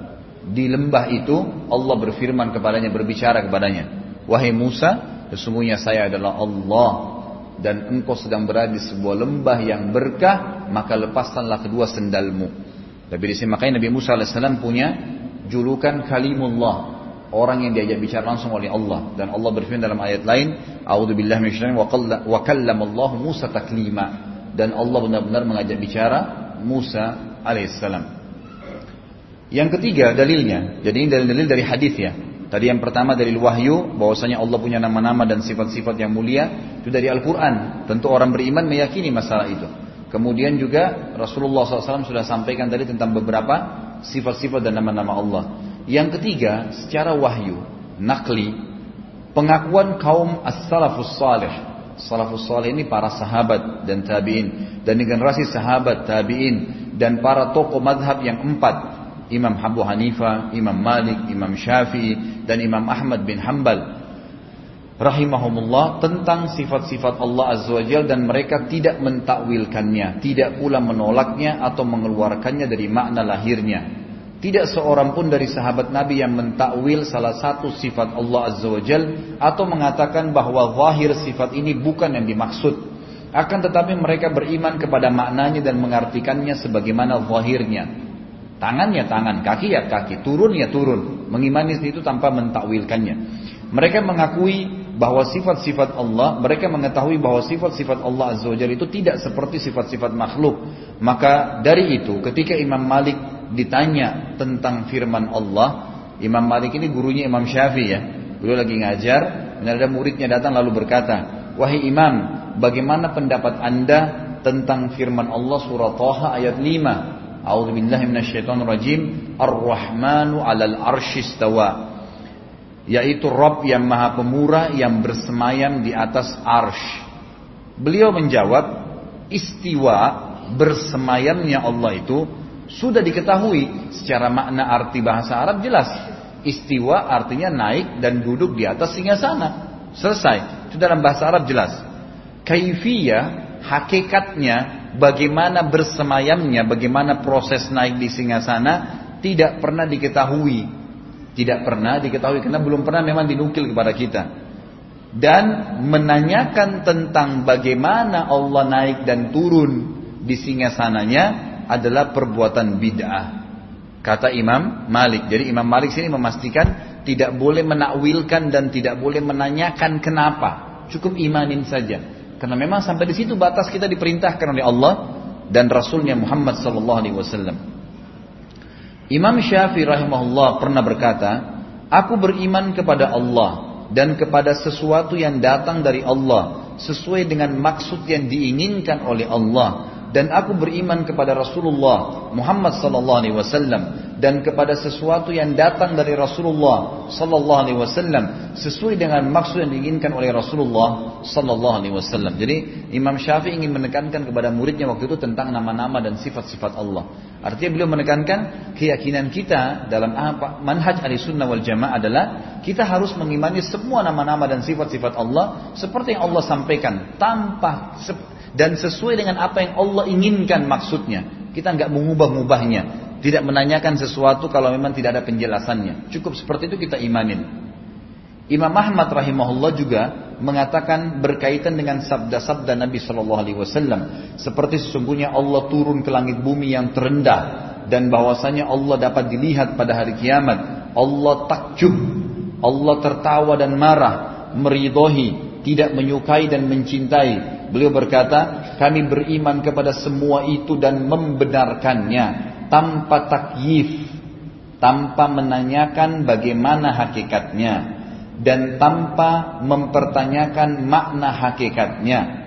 di lembah itu Allah berfirman kepadanya berbicara kepadanya wahai Musa sesungguhnya saya adalah Allah dan engkau sedang berada di sebuah lembah yang berkah maka lepaskanlah kedua sendalmu tapi di sini makanya Nabi Musa alaihissalam punya julukan kalimullah orang yang diajak bicara langsung oleh Allah dan Allah berfirman dalam ayat lain a'udzubillahi minasyaitonir wa kallamallahu Musa taklima dan Allah benar-benar mengajak bicara Musa alaihissalam. Yang ketiga dalilnya, jadi ini dalil-dalil dari hadis ya. Tadi yang pertama dari wahyu, bahwasanya Allah punya nama-nama dan sifat-sifat yang mulia, itu dari Al-Quran. Tentu orang beriman meyakini masalah itu. Kemudian juga Rasulullah SAW sudah sampaikan tadi tentang beberapa sifat-sifat dan nama-nama Allah. Yang ketiga, secara wahyu, nakli, pengakuan kaum as-salafus salih Salafus salih ini para sahabat dan tabi'in dan generasi sahabat tabi'in dan para tokoh madhab yang empat Imam Abu Hanifah, Imam Malik, Imam Syafi'i dan Imam Ahmad bin Hambal rahimahumullah tentang sifat-sifat Allah Azza wa Jal dan mereka tidak mentakwilkannya, tidak pula menolaknya atau mengeluarkannya dari makna lahirnya. Tidak seorang pun dari sahabat Nabi yang mentakwil salah satu sifat Allah Azza wa Jal atau mengatakan bahwa zahir sifat ini bukan yang dimaksud. Akan tetapi mereka beriman kepada maknanya dan mengartikannya sebagaimana zahirnya. Tangan ya tangan, kaki ya kaki, turun ya turun. Mengimani itu tanpa mentakwilkannya. Mereka mengakui bahwa sifat-sifat Allah, mereka mengetahui bahwa sifat-sifat Allah Azza wa itu tidak seperti sifat-sifat makhluk. Maka dari itu ketika Imam Malik ditanya tentang firman Allah, Imam Malik ini gurunya Imam Syafi'i ya. Beliau lagi ngajar, ada muridnya datang lalu berkata, "Wahai Imam, bagaimana pendapat Anda tentang firman Allah surah Taha ayat 5? A'udzu billahi minasyaitonir rajim. Ar-Rahmanu 'alal arsyistawa." Yaitu Rob yang Maha Pemurah yang bersemayam di atas arsh. Beliau menjawab, istiwa bersemayamnya Allah itu sudah diketahui secara makna arti bahasa Arab jelas. Istiwa artinya naik dan duduk di atas singgasana. Selesai. Itu dalam bahasa Arab jelas. Kaifiyah, hakikatnya, bagaimana bersemayamnya, bagaimana proses naik di singgasana, tidak pernah diketahui. Tidak pernah diketahui karena belum pernah memang dinukil kepada kita. Dan menanyakan tentang bagaimana Allah naik dan turun di singgasananya adalah perbuatan bid'ah. Kata Imam Malik. Jadi Imam Malik sini memastikan tidak boleh menakwilkan dan tidak boleh menanyakan kenapa. Cukup imanin saja. Karena memang sampai di situ batas kita diperintahkan oleh Allah dan Rasulnya Muhammad sallallahu alaihi wasallam. Imam Syafi'i rahimahullah pernah berkata, "Aku beriman kepada Allah dan kepada sesuatu yang datang dari Allah sesuai dengan maksud yang diinginkan oleh Allah." dan aku beriman kepada Rasulullah Muhammad sallallahu alaihi wasallam dan kepada sesuatu yang datang dari Rasulullah sallallahu alaihi wasallam sesuai dengan maksud yang diinginkan oleh Rasulullah sallallahu alaihi wasallam. Jadi Imam Syafi'i ingin menekankan kepada muridnya waktu itu tentang nama-nama dan sifat-sifat Allah. Artinya beliau menekankan keyakinan kita dalam apa manhaj sunnah wal Jamaah adalah kita harus mengimani semua nama-nama dan sifat-sifat Allah seperti yang Allah sampaikan tanpa dan sesuai dengan apa yang Allah inginkan maksudnya. Kita nggak mengubah-ubahnya. Tidak menanyakan sesuatu kalau memang tidak ada penjelasannya. Cukup seperti itu kita imanin. Imam Ahmad rahimahullah juga mengatakan berkaitan dengan sabda-sabda Nabi Shallallahu Alaihi Wasallam seperti sesungguhnya Allah turun ke langit bumi yang terendah dan bahwasanya Allah dapat dilihat pada hari kiamat. Allah takjub, Allah tertawa dan marah, meridohi, tidak menyukai dan mencintai. Beliau berkata, kami beriman kepada semua itu dan membenarkannya tanpa takyif, tanpa menanyakan bagaimana hakikatnya dan tanpa mempertanyakan makna hakikatnya.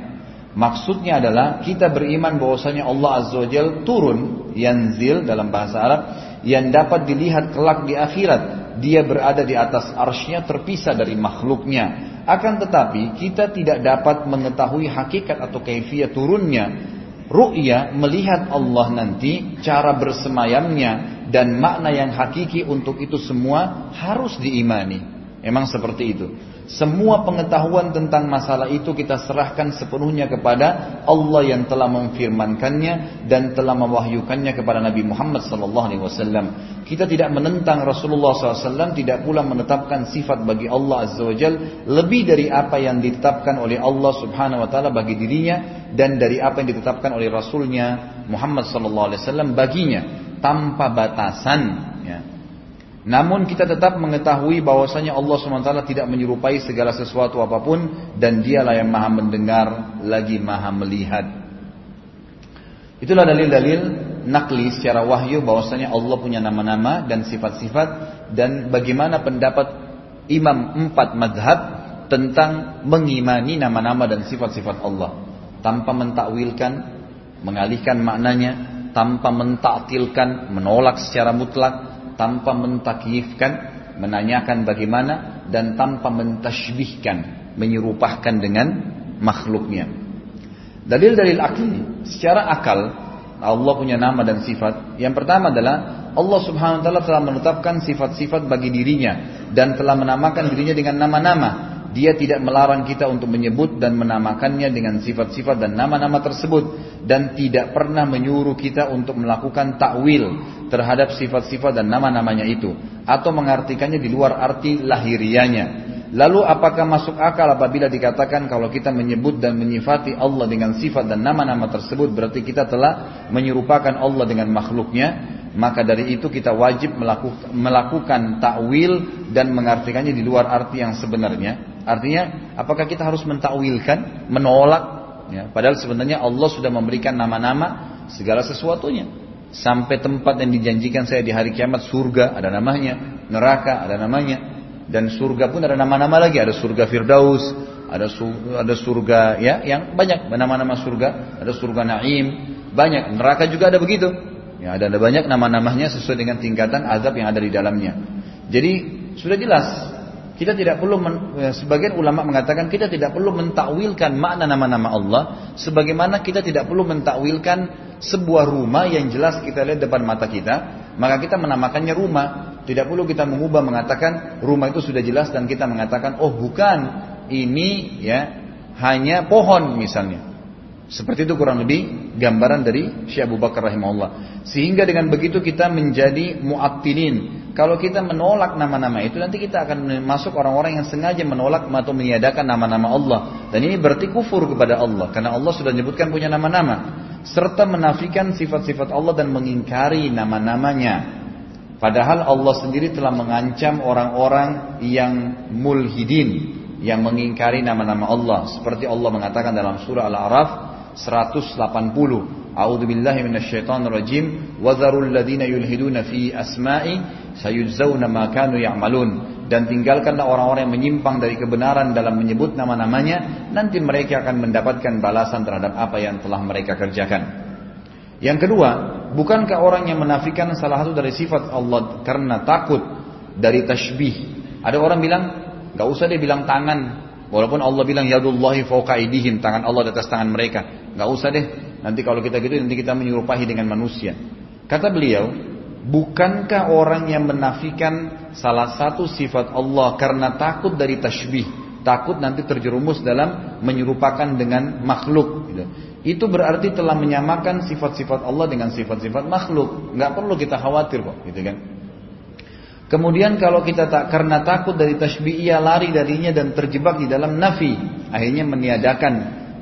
Maksudnya adalah kita beriman bahwasanya Allah Azza wa Jal turun yanzil dalam bahasa Arab yang dapat dilihat kelak di akhirat. Dia berada di atas arsnya terpisah dari makhluknya. Akan tetapi kita tidak dapat mengetahui hakikat atau kaifiat turunnya Ru'ya melihat Allah nanti cara bersemayamnya dan makna yang hakiki untuk itu semua harus diimani. Emang seperti itu. Semua pengetahuan tentang masalah itu kita serahkan sepenuhnya kepada Allah yang telah memfirmankannya dan telah mewahyukannya kepada Nabi Muhammad SAW. Kita tidak menentang Rasulullah SAW, tidak pula menetapkan sifat bagi Allah Azza wa Jal lebih dari apa yang ditetapkan oleh Allah Subhanahu Wa Taala bagi dirinya dan dari apa yang ditetapkan oleh Rasulnya Muhammad SAW baginya tanpa batasan namun kita tetap mengetahui bahwasanya Allah SWT tidak menyerupai segala sesuatu apa pun dan dialah yang maha mendengar lagi maha melihat. Itulah dalil-dalil nakli secara wahyu bahwasanya Allah punya nama-nama dan sifat-sifat dan bagaimana pendapat imam empat madhab tentang mengimani nama-nama dan sifat-sifat Allah tanpa mentakwilkan, mengalihkan maknanya, tanpa mentaktilkan, menolak secara mutlak, tanpa mentakyifkan, menanyakan bagaimana dan tanpa mentashbihkan, menyerupahkan dengan makhluknya. Dalil-dalil akli, secara akal Allah punya nama dan sifat. Yang pertama adalah Allah Subhanahu wa taala telah menetapkan sifat-sifat bagi dirinya dan telah menamakan dirinya dengan nama-nama dia tidak melarang kita untuk menyebut dan menamakannya dengan sifat-sifat dan nama-nama tersebut dan tidak pernah menyuruh kita untuk melakukan takwil terhadap sifat-sifat dan nama-namanya itu atau mengartikannya di luar arti lahirianya. Lalu apakah masuk akal apabila dikatakan kalau kita menyebut dan menyifati Allah dengan sifat dan nama-nama tersebut berarti kita telah menyerupakan Allah dengan makhluknya? Maka dari itu kita wajib melakukan, takwil dan mengartikannya di luar arti yang sebenarnya Artinya, apakah kita harus mentakwilkan, menolak? Ya, padahal sebenarnya Allah sudah memberikan nama-nama segala sesuatunya. Sampai tempat yang dijanjikan saya di hari kiamat, surga ada namanya, neraka ada namanya, dan surga pun ada nama-nama lagi. Ada surga Firdaus, ada surga, ada surga ya, yang banyak nama-nama surga, ada surga Naim, banyak. Neraka juga ada begitu. Ya, ada, ada banyak nama-namanya sesuai dengan tingkatan azab yang ada di dalamnya. Jadi sudah jelas kita tidak perlu men, ya, sebagian ulama mengatakan kita tidak perlu mentakwilkan makna nama-nama Allah sebagaimana kita tidak perlu mentakwilkan sebuah rumah yang jelas kita lihat depan mata kita, maka kita menamakannya rumah. Tidak perlu kita mengubah mengatakan rumah itu sudah jelas dan kita mengatakan oh bukan ini ya hanya pohon misalnya. Seperti itu kurang lebih gambaran dari Syekh Abu Bakar rahimahullah. Sehingga dengan begitu kita menjadi mu'attilin, kalau kita menolak nama-nama itu nanti kita akan masuk orang-orang yang sengaja menolak atau meniadakan nama-nama Allah. Dan ini berarti kufur kepada Allah karena Allah sudah menyebutkan punya nama-nama serta menafikan sifat-sifat Allah dan mengingkari nama-namanya. Padahal Allah sendiri telah mengancam orang-orang yang mulhidin yang mengingkari nama-nama Allah. Seperti Allah mengatakan dalam surah Al-A'raf 180 A'udzu billahi minasyaitonir rajim. Wa dzarul ladzina yulhiduna fi asma'i sayujzauna ma kanu ya'malun. Dan tinggalkanlah orang-orang yang menyimpang dari kebenaran dalam menyebut nama-namanya. Nanti mereka akan mendapatkan balasan terhadap apa yang telah mereka kerjakan. Yang kedua, bukankah orang yang menafikan salah satu dari sifat Allah karena takut dari tashbih? Ada orang bilang, gak usah dia bilang tangan, walaupun Allah bilang yadullahi fauqa idihim, tangan Allah di atas tangan mereka. Gak usah deh, nanti kalau kita gitu nanti kita menyerupai dengan manusia. Kata beliau, bukankah orang yang menafikan salah satu sifat Allah karena takut dari tashbih, takut nanti terjerumus dalam menyerupakan dengan makhluk gitu. Itu berarti telah menyamakan sifat-sifat Allah dengan sifat-sifat makhluk. Nggak perlu kita khawatir kok, gitu kan? Kemudian kalau kita tak karena takut dari tasbih ia lari darinya dan terjebak di dalam nafi, akhirnya meniadakan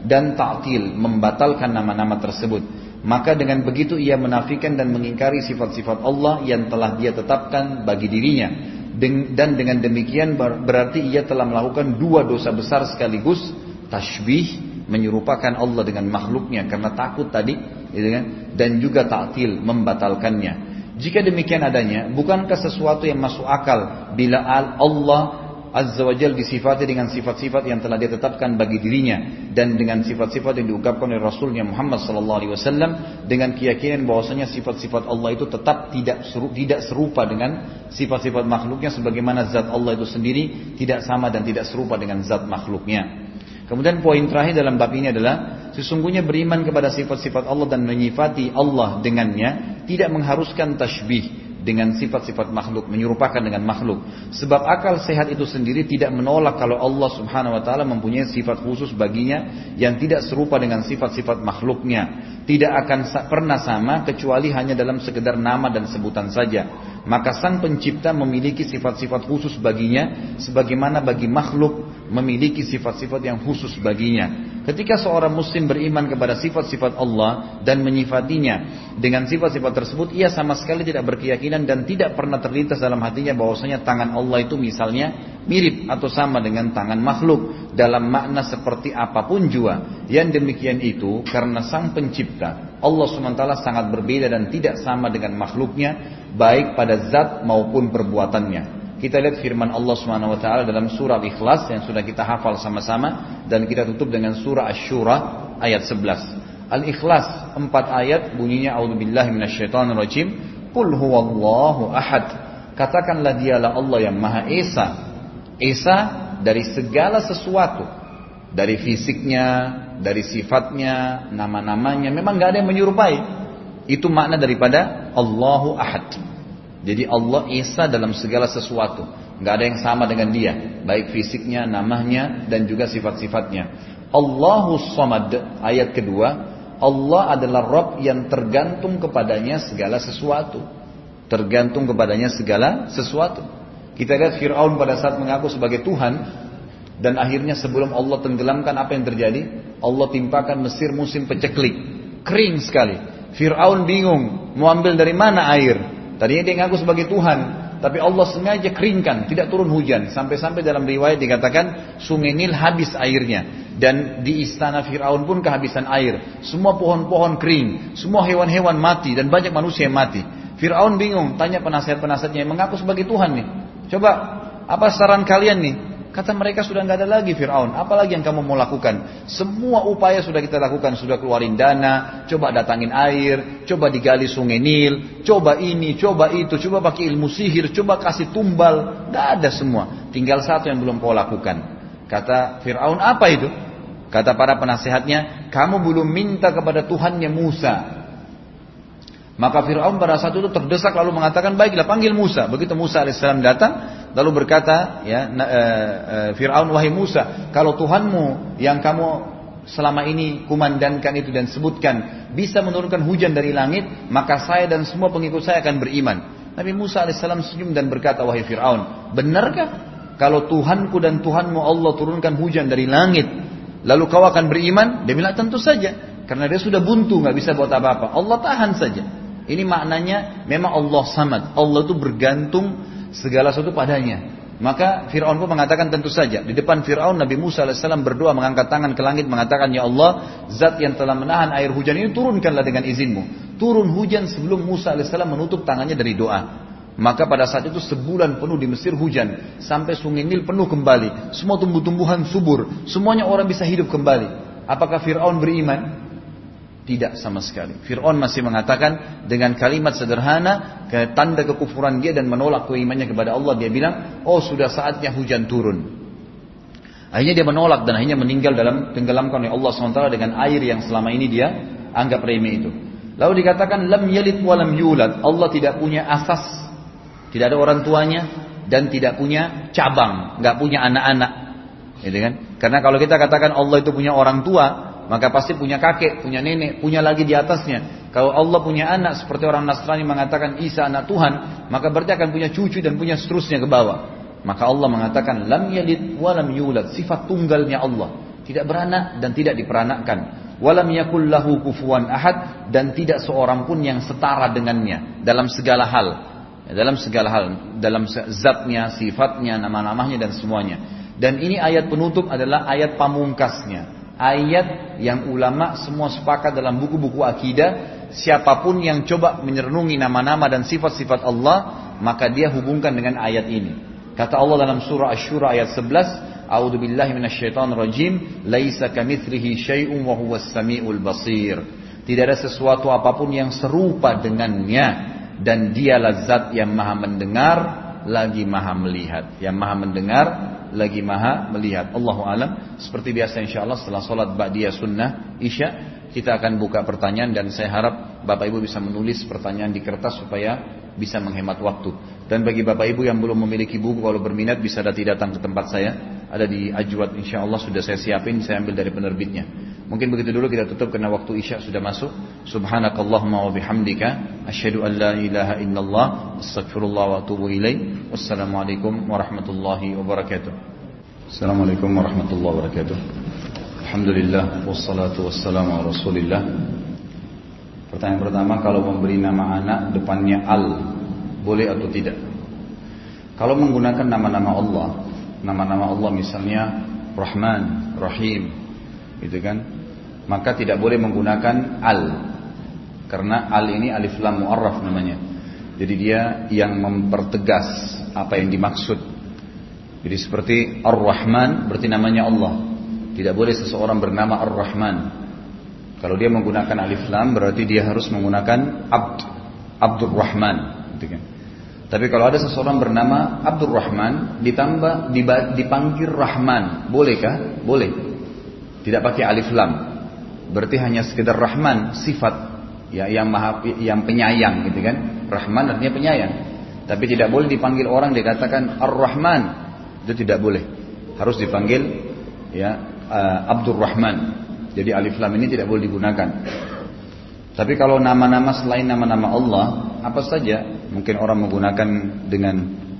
dan ta'til, membatalkan nama-nama tersebut. Maka dengan begitu ia menafikan dan mengingkari sifat-sifat Allah yang telah dia tetapkan bagi dirinya. Dan dengan demikian berarti ia telah melakukan dua dosa besar sekaligus, tashbih menyerupakan Allah dengan makhluknya karena takut tadi gitu kan dan juga ta'til membatalkannya jika demikian adanya bukankah sesuatu yang masuk akal bila Allah Azza wa Jal disifati dengan sifat-sifat yang telah ditetapkan bagi dirinya dan dengan sifat-sifat yang diungkapkan oleh Rasulnya Muhammad sallallahu alaihi wasallam dengan keyakinan bahwasanya sifat-sifat Allah itu tetap tidak seru, tidak serupa dengan sifat-sifat makhluknya sebagaimana zat Allah itu sendiri tidak sama dan tidak serupa dengan zat makhluknya. Kemudian poin terakhir dalam bab ini adalah sesungguhnya beriman kepada sifat-sifat Allah dan menyifati Allah dengannya tidak mengharuskan tasbih dengan sifat-sifat makhluk, menyerupakan dengan makhluk. Sebab akal sehat itu sendiri tidak menolak kalau Allah Subhanahu wa taala mempunyai sifat khusus baginya yang tidak serupa dengan sifat-sifat makhluknya. Tidak akan pernah sama kecuali hanya dalam sekedar nama dan sebutan saja. Maka sang pencipta memiliki sifat-sifat khusus baginya sebagaimana bagi makhluk memiliki sifat-sifat yang khusus baginya. Ketika seorang muslim beriman kepada sifat-sifat Allah dan menyifatinya dengan sifat-sifat tersebut, ia sama sekali tidak berkeyakinan dan tidak pernah terlintas dalam hatinya bahwasanya tangan Allah itu misalnya mirip atau sama dengan tangan makhluk dalam makna seperti apa pun jua. Yang demikian itu karena sang pencipta Allah SWT sangat berbeda dan tidak sama dengan makhluknya baik pada zat maupun perbuatannya. Kita lihat firman Allah taala dalam surah Ikhlas yang sudah kita hafal sama-sama dan kita tutup dengan surah Asy-Syura ayat 11. Al-Ikhlas empat ayat bunyinya A'udzubillahi minasyaitonirrajim. Qul huwallahu ahad. Katakanlah dialah Allah yang Maha Esa. Esa dari segala sesuatu. Dari fisiknya, dari sifatnya, nama-namanya. Memang gak ada yang menyerupai. Itu makna daripada Allahu Ahad. Jadi Allah Esa dalam segala sesuatu. Nggak ada yang sama dengan dia. Baik fisiknya, namanya, dan juga sifat-sifatnya. Allahu Samad. Ayat kedua. Allah adalah Rob yang tergantung kepadanya segala sesuatu. Tergantung kepadanya segala sesuatu. Kita lihat Fir'aun pada saat mengaku sebagai Tuhan. Dan akhirnya sebelum Allah tenggelamkan apa yang terjadi? Allah timpakan Mesir musim peceklik. Kering sekali. Fir'aun bingung. Mau ambil dari mana air? Tadinya dia ngaku sebagai Tuhan, tapi Allah sengaja keringkan, tidak turun hujan. Sampai-sampai dalam riwayat dikatakan sungai Nil habis airnya. Dan di istana Fir'aun pun kehabisan air. Semua pohon-pohon kering, semua hewan-hewan mati dan banyak manusia yang mati. Fir'aun bingung, tanya penasihat-penasihatnya mengaku sebagai Tuhan nih. Coba, apa saran kalian nih? Kata mereka sudah nggak ada lagi Fir'aun. Apalagi yang kamu mau lakukan? Semua upaya sudah kita lakukan. Sudah keluarin dana, coba datangin air, coba digali sungai Nil, coba ini, coba itu, coba pakai ilmu sihir, coba kasih tumbal. Nggak ada semua. Tinggal satu yang belum kau lakukan. Kata Fir'aun, apa itu? Kata para penasehatnya, kamu belum minta kepada Tuhannya Musa. Maka Fir'aun pada saat itu terdesak lalu mengatakan, baiklah panggil Musa. Begitu Musa AS datang, Lalu berkata ya e, e, Fir'aun wahai Musa, kalau Tuhanmu yang kamu selama ini kumandankan itu dan sebutkan bisa menurunkan hujan dari langit, maka saya dan semua pengikut saya akan beriman. Nabi Musa alaihissalam senyum dan berkata wahai Fir'aun, benarkah kalau Tuhanku dan Tuhanmu Allah turunkan hujan dari langit, lalu kau akan beriman? Dia bilang tentu saja, karena dia sudah buntu nggak bisa buat apa-apa. Allah tahan saja. Ini maknanya memang Allah samad. Allah itu bergantung segala sesuatu padanya. Maka Fir'aun pun mengatakan tentu saja. Di depan Fir'aun Nabi Musa AS berdoa mengangkat tangan ke langit mengatakan Ya Allah zat yang telah menahan air hujan ini turunkanlah dengan izinmu. Turun hujan sebelum Musa AS menutup tangannya dari doa. Maka pada saat itu sebulan penuh di Mesir hujan. Sampai sungai Nil penuh kembali. Semua tumbuh-tumbuhan subur. Semuanya orang bisa hidup kembali. Apakah Fir'aun beriman? Tidak sama sekali. Fir'aun masih mengatakan dengan kalimat sederhana, ke tanda kekufuran dia dan menolak keimannya kepada Allah. Dia bilang, oh sudah saatnya hujan turun. Akhirnya dia menolak dan akhirnya meninggal dalam tenggelamkan oleh Allah SWT dengan air yang selama ini dia anggap remeh itu. Lalu dikatakan lam yalid walam yulad. Allah tidak punya asas, tidak ada orang tuanya dan tidak punya cabang, nggak punya anak-anak. Gitu kan? Karena kalau kita katakan Allah itu punya orang tua, maka pasti punya kakek, punya nenek, punya lagi di atasnya. Kalau Allah punya anak seperti orang Nasrani mengatakan Isa anak Tuhan, maka berarti akan punya cucu dan punya seterusnya ke bawah. Maka Allah mengatakan lam yalid wa lam yulad, sifat tunggalnya Allah, tidak beranak dan tidak diperanakkan. Walam yakul lahu kufuwan ahad dan tidak seorang pun yang setara dengannya dalam segala hal. Dalam segala hal, dalam zatnya, sifatnya, nama-namanya dan semuanya. Dan ini ayat penutup adalah ayat pamungkasnya ayat yang ulama semua sepakat dalam buku-buku akidah siapa pun yang coba menyernungi nama-nama dan sifat-sifat Allah maka dia hubungkan dengan ayat ini. Kata Allah dalam surah Asy-Syura ayat 11 A'udzu billahi minasyaitonir rajim laisa kamitslihi syai'un wa huwas samiul basir. Tidak ada sesuatu apa pun yang serupa dengannya dan dialah zat yang maha mendengar lagi maha melihat yang maha mendengar lagi maha melihat. Allahu alam. Seperti biasa insya Allah setelah sholat ba'diyah sunnah isya kita akan buka pertanyaan dan saya harap Bapak Ibu bisa menulis pertanyaan di kertas supaya bisa menghemat waktu. Dan bagi Bapak Ibu yang belum memiliki buku kalau berminat bisa datang datang ke tempat saya. Ada di Ajwat insya Allah sudah saya siapin, saya ambil dari penerbitnya. Mungkin begitu dulu kita tutup karena waktu Isya sudah masuk. Subhanakallahumma wa bihamdika asyhadu an la ilaha illallah astaghfirullah wa atubu ilaih. Wassalamualaikum warahmatullahi wabarakatuh. Assalamualaikum warahmatullahi wabarakatuh. Alhamdulillah wassalatu wassalamu ala Rasulillah. Pertanyaan pertama kalau memberi nama anak depannya al boleh atau tidak? Kalau menggunakan nama-nama Allah, nama-nama Allah misalnya Rahman, Rahim, gitu kan? maka tidak boleh menggunakan al. Karena al ini alif lam muarraf namanya. Jadi dia yang mempertegas apa yang dimaksud. Jadi seperti ar-rahman berarti namanya Allah. Tidak boleh seseorang bernama ar-rahman. Kalau dia menggunakan alif lam berarti dia harus menggunakan abd abdur rahman gitu kan? Tapi kalau ada seseorang bernama Abdul Rahman ditambah dipanggil Rahman, bolehkah? Boleh. Tidak pakai alif lam. Berarti hanya sekedar Rahman sifat ya yang maha yang penyayang gitu kan. Rahman artinya penyayang. Tapi tidak boleh dipanggil orang dikatakan Ar-Rahman. Itu tidak boleh. Harus dipanggil ya uh, Abdul Rahman. Jadi alif lam ini tidak boleh digunakan. Tapi kalau nama-nama selain nama-nama Allah, apa saja mungkin orang menggunakan dengan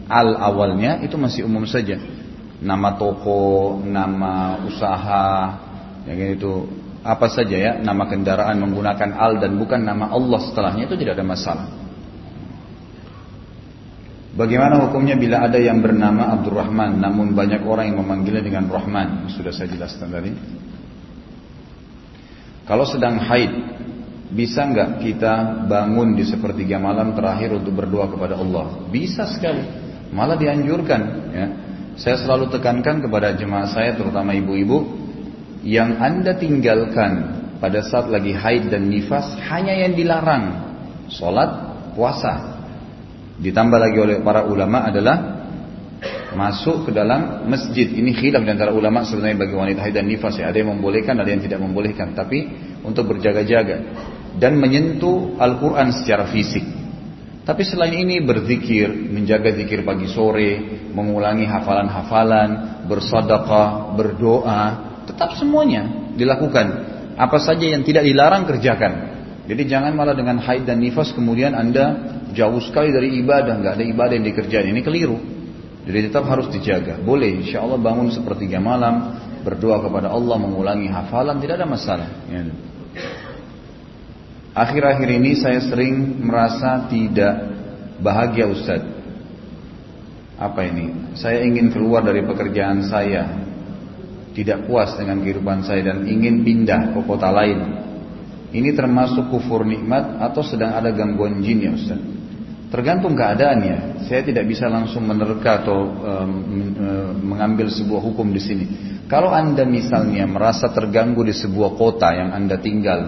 al awalnya itu masih umum saja. Nama toko, nama usaha, yang itu apa saja ya nama kendaraan menggunakan al dan bukan nama Allah setelahnya itu tidak ada masalah. Bagaimana hukumnya bila ada yang bernama Abdurrahman namun banyak orang yang memanggilnya dengan Rahman? Sudah saya jelaskan tadi. Kalau sedang haid, bisa nggak kita bangun di sepertiga malam terakhir untuk berdoa kepada Allah? Bisa sekali. Malah dianjurkan. Ya. Saya selalu tekankan kepada jemaah saya, terutama ibu-ibu, yang anda tinggalkan pada saat lagi haid dan nifas hanya yang dilarang sholat puasa. Ditambah lagi oleh para ulama adalah masuk ke dalam masjid. Ini khilaf di antara ulama sebenarnya bagi wanita haid dan nifas. Ya ada yang membolehkan ada yang tidak membolehkan. Tapi untuk berjaga-jaga dan menyentuh Al-Quran secara fisik. Tapi selain ini berzikir, menjaga zikir pagi sore, mengulangi hafalan-hafalan, bersedekah, berdoa, Tetap semuanya dilakukan. Apa saja yang tidak dilarang kerjakan. Jadi jangan malah dengan haid dan nifas kemudian anda jauh sekali dari ibadah, nggak ada ibadah yang dikerjain. Ini keliru. Jadi tetap harus dijaga. Boleh, insya Allah bangun sepertiga malam, berdoa kepada Allah, mengulangi hafalan, tidak ada masalah. Ya. Akhir-akhir ini saya sering merasa tidak bahagia Ustaz. Apa ini? Saya ingin keluar dari pekerjaan saya tidak puas dengan kehidupan saya dan ingin pindah ke kota lain. Ini termasuk kufur nikmat atau sedang ada gangguan jin ya Ustaz? Tergantung keadaannya. Saya tidak bisa langsung menerka atau um, mengambil sebuah hukum di sini. Kalau Anda misalnya merasa terganggu di sebuah kota yang Anda tinggal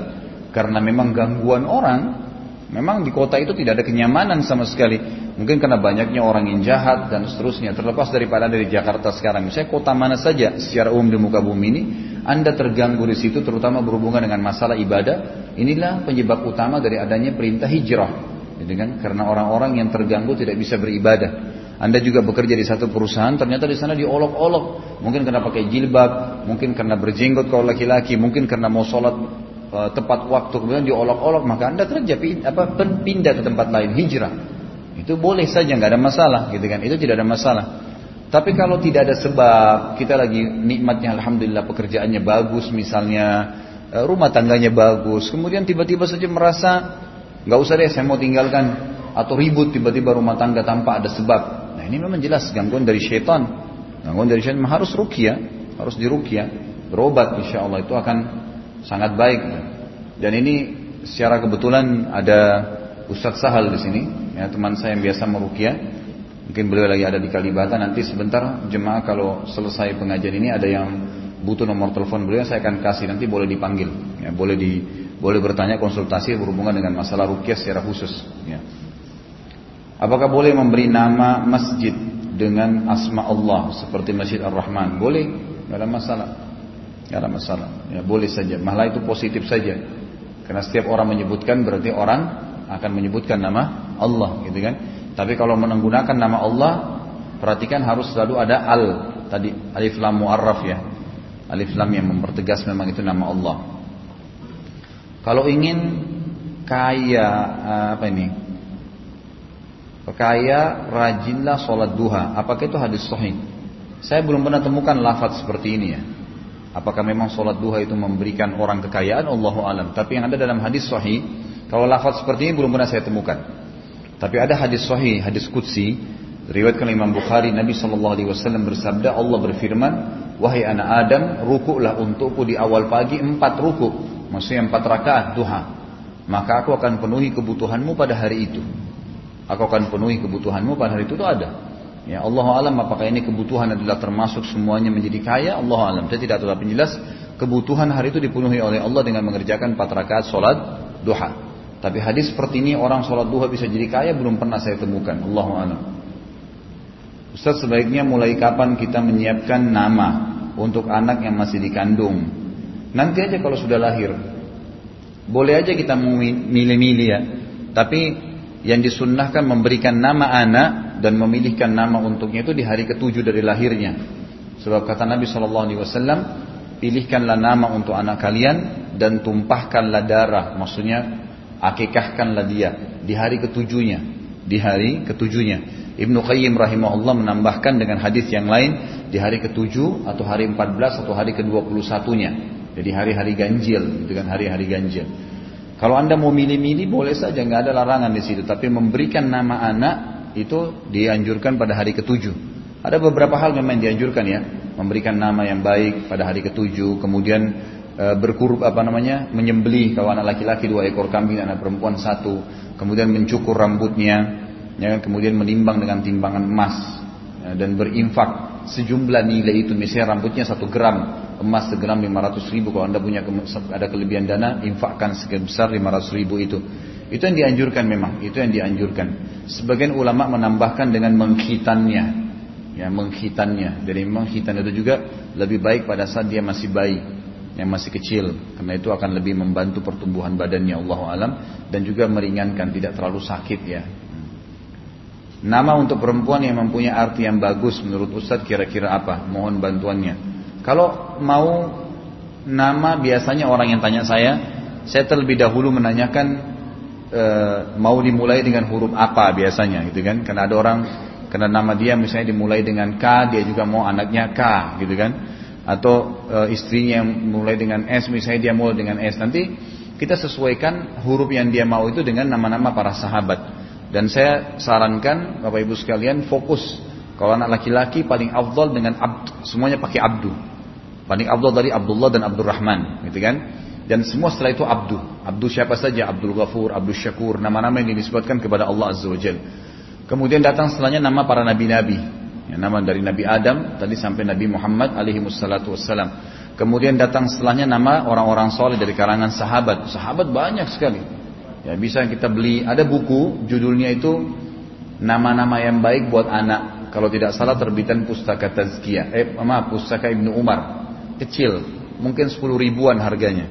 karena memang gangguan orang Memang di kota itu tidak ada kenyamanan sama sekali. Mungkin karena banyaknya orang yang jahat dan seterusnya. Terlepas daripada dari Jakarta sekarang. Misalnya kota mana saja secara umum di muka bumi ini. Anda terganggu di situ terutama berhubungan dengan masalah ibadah. Inilah penyebab utama dari adanya perintah hijrah. Kan? Karena orang-orang yang terganggu tidak bisa beribadah. Anda juga bekerja di satu perusahaan, ternyata di sana diolok-olok. Mungkin karena pakai jilbab, mungkin karena berjenggot kalau laki-laki, mungkin karena mau sholat Eh, tepat waktu kemudian diolok-olok maka anda kerja apa pindah ke tempat lain hijrah itu boleh saja nggak ada masalah gitu kan? Itu tidak ada masalah. Tapi kalau tidak ada sebab kita lagi nikmatnya alhamdulillah pekerjaannya bagus misalnya eh, rumah tangganya bagus kemudian tiba-tiba saja merasa nggak usah deh saya mau tinggalkan. Atau ribut tiba-tiba rumah tangga tanpa ada sebab. Nah ini memang jelas gangguan dari syaitan. Gangguan dari syaitan harus rukia harus dirukia berobat insya Allah itu akan sangat baik. Dan ini secara kebetulan ada Ustadz Sahal di sini, ya, teman saya yang biasa merukia. Mungkin beliau lagi ada di Kalibata. Nanti sebentar jemaah kalau selesai pengajian ini ada yang butuh nomor telepon beliau, saya akan kasih. Nanti boleh dipanggil, ya, boleh di boleh bertanya konsultasi berhubungan dengan masalah rukyah secara khusus. Ya. Apakah boleh memberi nama masjid dengan asma Allah seperti Masjid Ar-Rahman? Boleh, tidak ada masalah. Tidak ada masalah. Ya, boleh saja. Malah itu positif saja. Karena setiap orang menyebutkan berarti orang akan menyebutkan nama Allah, gitu kan? Tapi kalau menggunakan nama Allah, perhatikan harus selalu ada al tadi alif lam muarraf ya. Alif lam yang mempertegas memang itu nama Allah. Kalau ingin kaya apa ini? Kaya rajinlah sholat duha. Apakah itu hadis sahih? Saya belum pernah temukan lafaz seperti ini ya. Apakah memang sholat duha itu memberikan orang kekayaan? Allahu alam. Tapi yang ada dalam hadis sahih, kalau lafaz seperti ini belum pernah saya temukan. Tapi ada hadis sahih, hadis kutsi, riwayatkan Imam Bukhari, Nabi Shallallahu Alaihi Wasallam bersabda, Allah berfirman, wahai anak Adam, rukuklah untukku di awal pagi empat rukuk, maksudnya empat rakaat duha. Maka aku akan penuhi kebutuhanmu pada hari itu. Aku akan penuhi kebutuhanmu pada hari itu itu ada. Ya Allah alam apakah ini kebutuhan adalah termasuk semuanya menjadi kaya? Allah alam. Saya tidak tahu tapi jelas kebutuhan hari itu dipenuhi oleh Allah dengan mengerjakan empat rakaat sholat duha. Tapi hadis seperti ini orang sholat duha bisa jadi kaya belum pernah saya temukan. Allah alam. Ustaz sebaiknya mulai kapan kita menyiapkan nama untuk anak yang masih dikandung? Nanti aja kalau sudah lahir. Boleh aja kita milih-milih ya. Tapi yang disunnahkan memberikan nama anak dan memilihkan nama untuknya itu di hari ketujuh dari lahirnya. Sebab kata Nabi Shallallahu Alaihi Wasallam, pilihkanlah nama untuk anak kalian dan tumpahkanlah darah, maksudnya akikahkanlah dia di hari ketujuhnya, di hari ketujuhnya. Ibnu Qayyim rahimahullah menambahkan dengan hadis yang lain di hari ketujuh atau hari 14 atau hari ke-21-nya. Jadi hari-hari ganjil, kan hari-hari ganjil. Kalau anda mau milih-milih boleh saja, nggak ada larangan di situ. Tapi memberikan nama anak itu dianjurkan pada hari ketujuh. Ada beberapa hal memang dianjurkan ya, memberikan nama yang baik pada hari ketujuh, kemudian berkurub apa namanya, menyembelih kalau anak laki-laki dua ekor kambing, anak perempuan satu, kemudian mencukur rambutnya, ya, kemudian menimbang dengan timbangan emas ya, dan berinfak sejumlah nilai itu, misalnya rambutnya satu gram, emas segram 500 ribu, kalau anda punya ada kelebihan dana, infakkan sebesar 500 ribu itu. Itu yang dianjurkan memang, itu yang dianjurkan. Sebagian ulama menambahkan dengan menghitannya, ya menghitannya. Jadi menghitan itu juga lebih baik pada saat dia masih bayi, yang masih kecil, karena itu akan lebih membantu pertumbuhan badannya Allah alam dan juga meringankan, tidak terlalu sakit ya. Nama untuk perempuan yang mempunyai arti yang bagus menurut Ustadz kira-kira apa? Mohon bantuannya. Kalau mau nama biasanya orang yang tanya saya, saya terlebih dahulu menanyakan e, mau dimulai dengan huruf apa biasanya gitu kan karena ada orang karena nama dia misalnya dimulai dengan K dia juga mau anaknya K gitu kan atau e, istrinya mulai dengan S misalnya dia mulai dengan S nanti kita sesuaikan huruf yang dia mau itu dengan nama-nama para sahabat dan saya sarankan Bapak Ibu sekalian fokus kalau anak laki-laki paling afdal dengan abd semuanya pakai abdu paling afdal dari Abdullah dan Abdurrahman gitu kan dan semua setelah itu abdu. Abdu siapa saja? Abdul Ghafur, Abdul Syakur, nama-nama yang dinisbatkan kepada Allah Azza wa Jal. Kemudian datang setelahnya nama para nabi-nabi. Ya, nama dari Nabi Adam tadi sampai Nabi Muhammad alaihi wassalam. Kemudian datang setelahnya nama orang-orang soleh dari kalangan sahabat. Sahabat banyak sekali. Ya bisa kita beli. Ada buku judulnya itu nama-nama yang baik buat anak. Kalau tidak salah terbitan pustaka tazkiyah. Eh maaf pustaka Ibnu Umar. Kecil. Mungkin 10 ribuan harganya.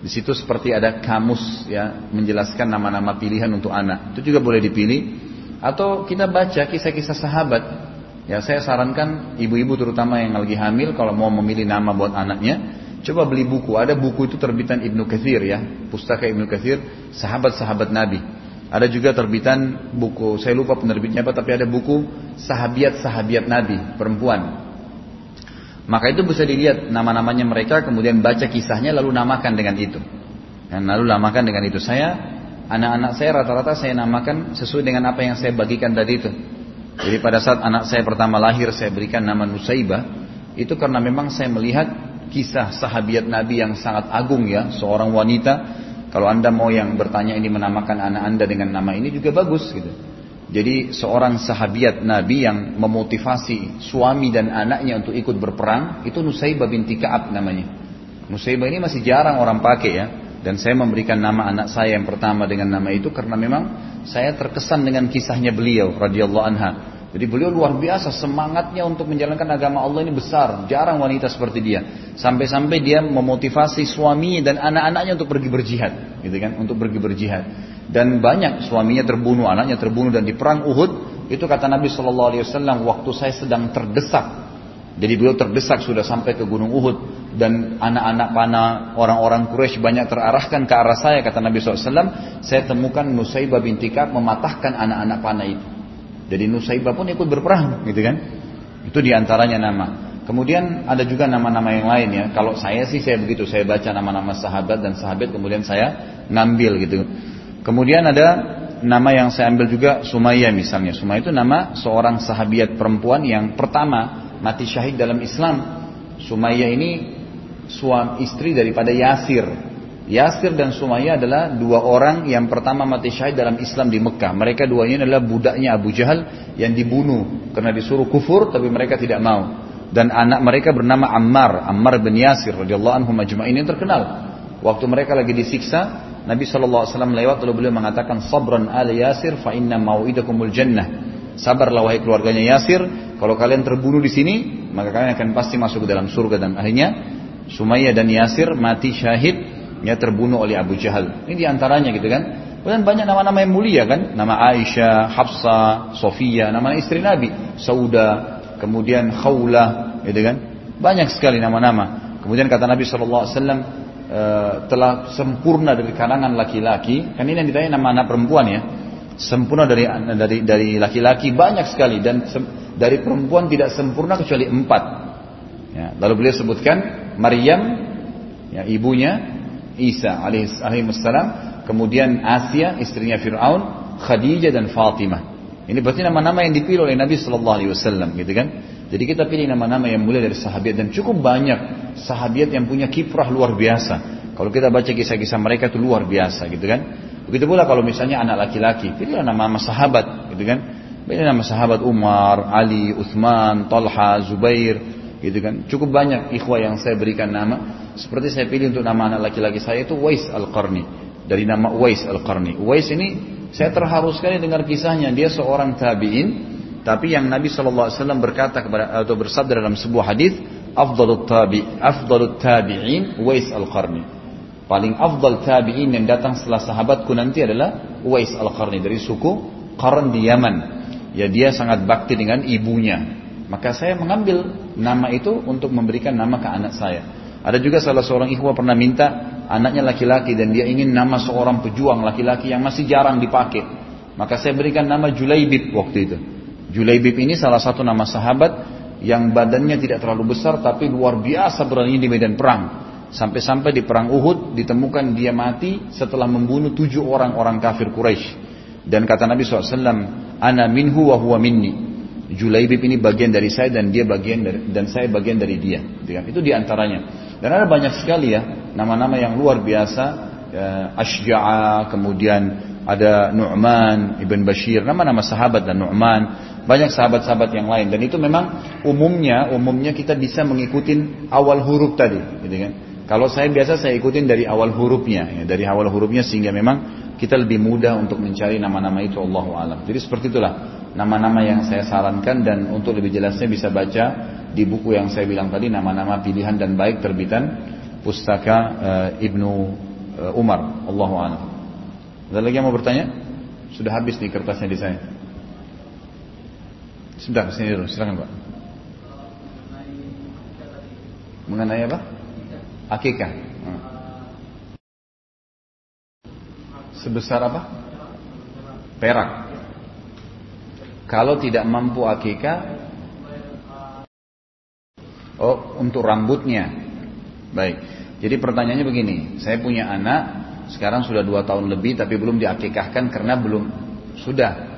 Di situ seperti ada kamus ya menjelaskan nama-nama pilihan untuk anak. Itu juga boleh dipilih. Atau kita baca kisah-kisah sahabat Ya saya sarankan ibu-ibu terutama yang lagi hamil kalau mau memilih nama buat anaknya, coba beli buku. Ada buku itu terbitan Ibnu Katsir ya, pustaka Ibnu Katsir, sahabat-sahabat Nabi. Ada juga terbitan buku, saya lupa penerbitnya apa, tapi ada buku sahabiat-sahabiat Nabi, perempuan. Maka itu bisa dilihat nama-namanya mereka, kemudian baca kisahnya, lalu namakan dengan itu. Dan lalu namakan dengan itu. Saya, anak-anak saya rata-rata saya namakan sesuai dengan apa yang saya bagikan tadi itu. Jadi pada saat anak saya pertama lahir saya berikan nama Nusaibah itu karena memang saya melihat kisah sahabiat Nabi yang sangat agung ya, seorang wanita. Kalau anda mau yang bertanya ini menamakan anak anda dengan nama ini juga bagus gitu. Jadi seorang sahabiat Nabi yang memotivasi suami dan anaknya untuk ikut berperang itu Nusaibah binti Ka'ab namanya. Nusaibah ini masih jarang orang pakai ya. Dan saya memberikan nama anak saya yang pertama dengan nama itu karena memang saya terkesan dengan kisahnya beliau radhiyallahu anha. Jadi beliau luar biasa semangatnya untuk menjalankan agama Allah ini besar. Jarang wanita seperti dia. Sampai-sampai dia memotivasi suaminya dan anak-anaknya untuk pergi berjihad, gitu kan? Untuk pergi berjihad. Dan banyak suaminya terbunuh, anaknya terbunuh dan di perang Uhud itu kata Nabi Shallallahu Alaihi Wasallam waktu saya sedang terdesak. Jadi beliau terdesak sudah sampai ke Gunung Uhud. Dan anak-anak panah orang-orang Quraisy banyak terarahkan ke arah saya kata Nabi SAW saya temukan Nusaibah binti Ka'ab mematahkan anak-anak panah itu. Jadi Nusaibah pun ikut berperang gitu kan? Itu di antaranya nama. Kemudian ada juga nama-nama yang lain ya. Kalau saya sih saya begitu. Saya baca nama-nama sahabat dan sahabat kemudian saya ngambil gitu. Kemudian ada nama yang saya ambil juga Sumayyah misalnya. Sumayyah itu nama seorang sahabiat perempuan yang pertama mati syahid dalam Islam Sumayyah ini suami istri daripada Yasir. Yasir dan Sumayyah adalah dua orang yang pertama mati syahid dalam Islam di Mekah. Mereka duanya adalah budaknya Abu Jahal yang dibunuh karena disuruh kufur tapi mereka tidak mau. Dan anak mereka bernama Ammar, Ammar bin Yasir radhiyallahu anhu majma'in yang terkenal. Waktu mereka lagi disiksa, Nabi SAW lewat lalu beliau mengatakan sabran ala Yasir fa inna mau'idakumul jannah. Sabarlah wahai keluarganya Yasir, kalau kalian terbunuh di sini, maka kalian akan pasti masuk ke dalam surga dan akhirnya Sumayyah dan Yasir mati syahid ya terbunuh oleh Abu Jahal. Ini di antaranya gitu kan. Kemudian banyak nama-nama yang mulia kan. Nama Aisyah, Hafsa, Sofia, nama istri Nabi. Sauda, kemudian Khawlah gitu kan. Banyak sekali nama-nama. Kemudian kata Nabi SAW e, eh, telah sempurna dari kalangan laki-laki. Kan ini yang ditanya nama anak perempuan ya. Sempurna dari dari dari laki-laki banyak sekali dan dari perempuan tidak sempurna kecuali empat. Ya, lalu beliau sebutkan Maryam, ya, ibunya Isa alaihissalam, kemudian Asia, istrinya Fir'aun, Khadijah dan Fatimah. Ini berarti nama-nama yang dipilih oleh Nabi Shallallahu Alaihi Wasallam, gitu kan? Jadi kita pilih nama-nama yang mulia dari sahabat dan cukup banyak sahabat yang punya kiprah luar biasa. Kalau kita baca kisah-kisah mereka itu luar biasa, gitu kan? Begitu pula kalau misalnya anak laki-laki, pilih nama-nama sahabat, gitu kan? Pilih nama sahabat Umar, Ali, Uthman, Talha, Zubair, gitu kan? Cukup banyak ikhwah yang saya berikan nama. Seperti saya pilih untuk nama anak laki-laki saya itu Wais Al-Qarni. Dari nama Wais Al-Qarni. Wais ini saya terharu sekali dengar kisahnya. Dia seorang tabi'in tapi yang Nabi SAW berkata kepada atau bersabda dalam sebuah hadis afdalut tabi afdalut tabi'in Wais Al-Qarni paling afdal tabi'in yang datang setelah sahabatku nanti adalah Wais Al-Qarni dari suku Qarn di Yaman ya dia sangat bakti dengan ibunya maka saya mengambil nama itu untuk memberikan nama ke anak saya. Ada juga salah seorang ikhwah pernah minta anaknya laki-laki dan dia ingin nama seorang pejuang laki-laki yang masih jarang dipakai. Maka saya berikan nama Julaibib waktu itu. Julaibib ini salah satu nama sahabat yang badannya tidak terlalu besar tapi luar biasa berani di medan perang. Sampai-sampai di perang Uhud ditemukan dia mati setelah membunuh tujuh orang orang kafir Quraisy. Dan kata Nabi SAW, Ana minhu wa huwa minni. Julaibib ini bagian dari saya dan dia bagian dari dan saya bagian dari dia. Itu di antaranya. Dan ada banyak sekali ya nama-nama yang luar biasa. Ya, Ashja'a, kemudian ada Nu'man ibn Bashir, nama-nama sahabat dan Nu'man. banyak sahabat-sahabat yang lain dan itu memang umumnya umumnya kita bisa mengikuti awal huruf tadi, gitu kan. Kalau saya biasa saya ikutin dari awal hurufnya, ya, dari awal hurufnya sehingga memang kita lebih mudah untuk mencari nama-nama itu Allah alam. Jadi seperti itulah nama-nama yang saya sarankan dan untuk lebih jelasnya bisa baca di buku yang saya bilang tadi nama-nama pilihan dan baik terbitan pustaka uh, Ibnu uh, Umar. Allah alam. Ada lagi yang mau bertanya? Sudah habis nih kertasnya di saya. Sebentar, sini dulu, silakan Pak. Mengenai apa? Akikah. Hmm. Sebesar apa? Perak. Kalau tidak mampu akikah, oh untuk rambutnya. Baik. Jadi pertanyaannya begini, saya punya anak, sekarang sudah dua tahun lebih tapi belum diakikahkan karena belum sudah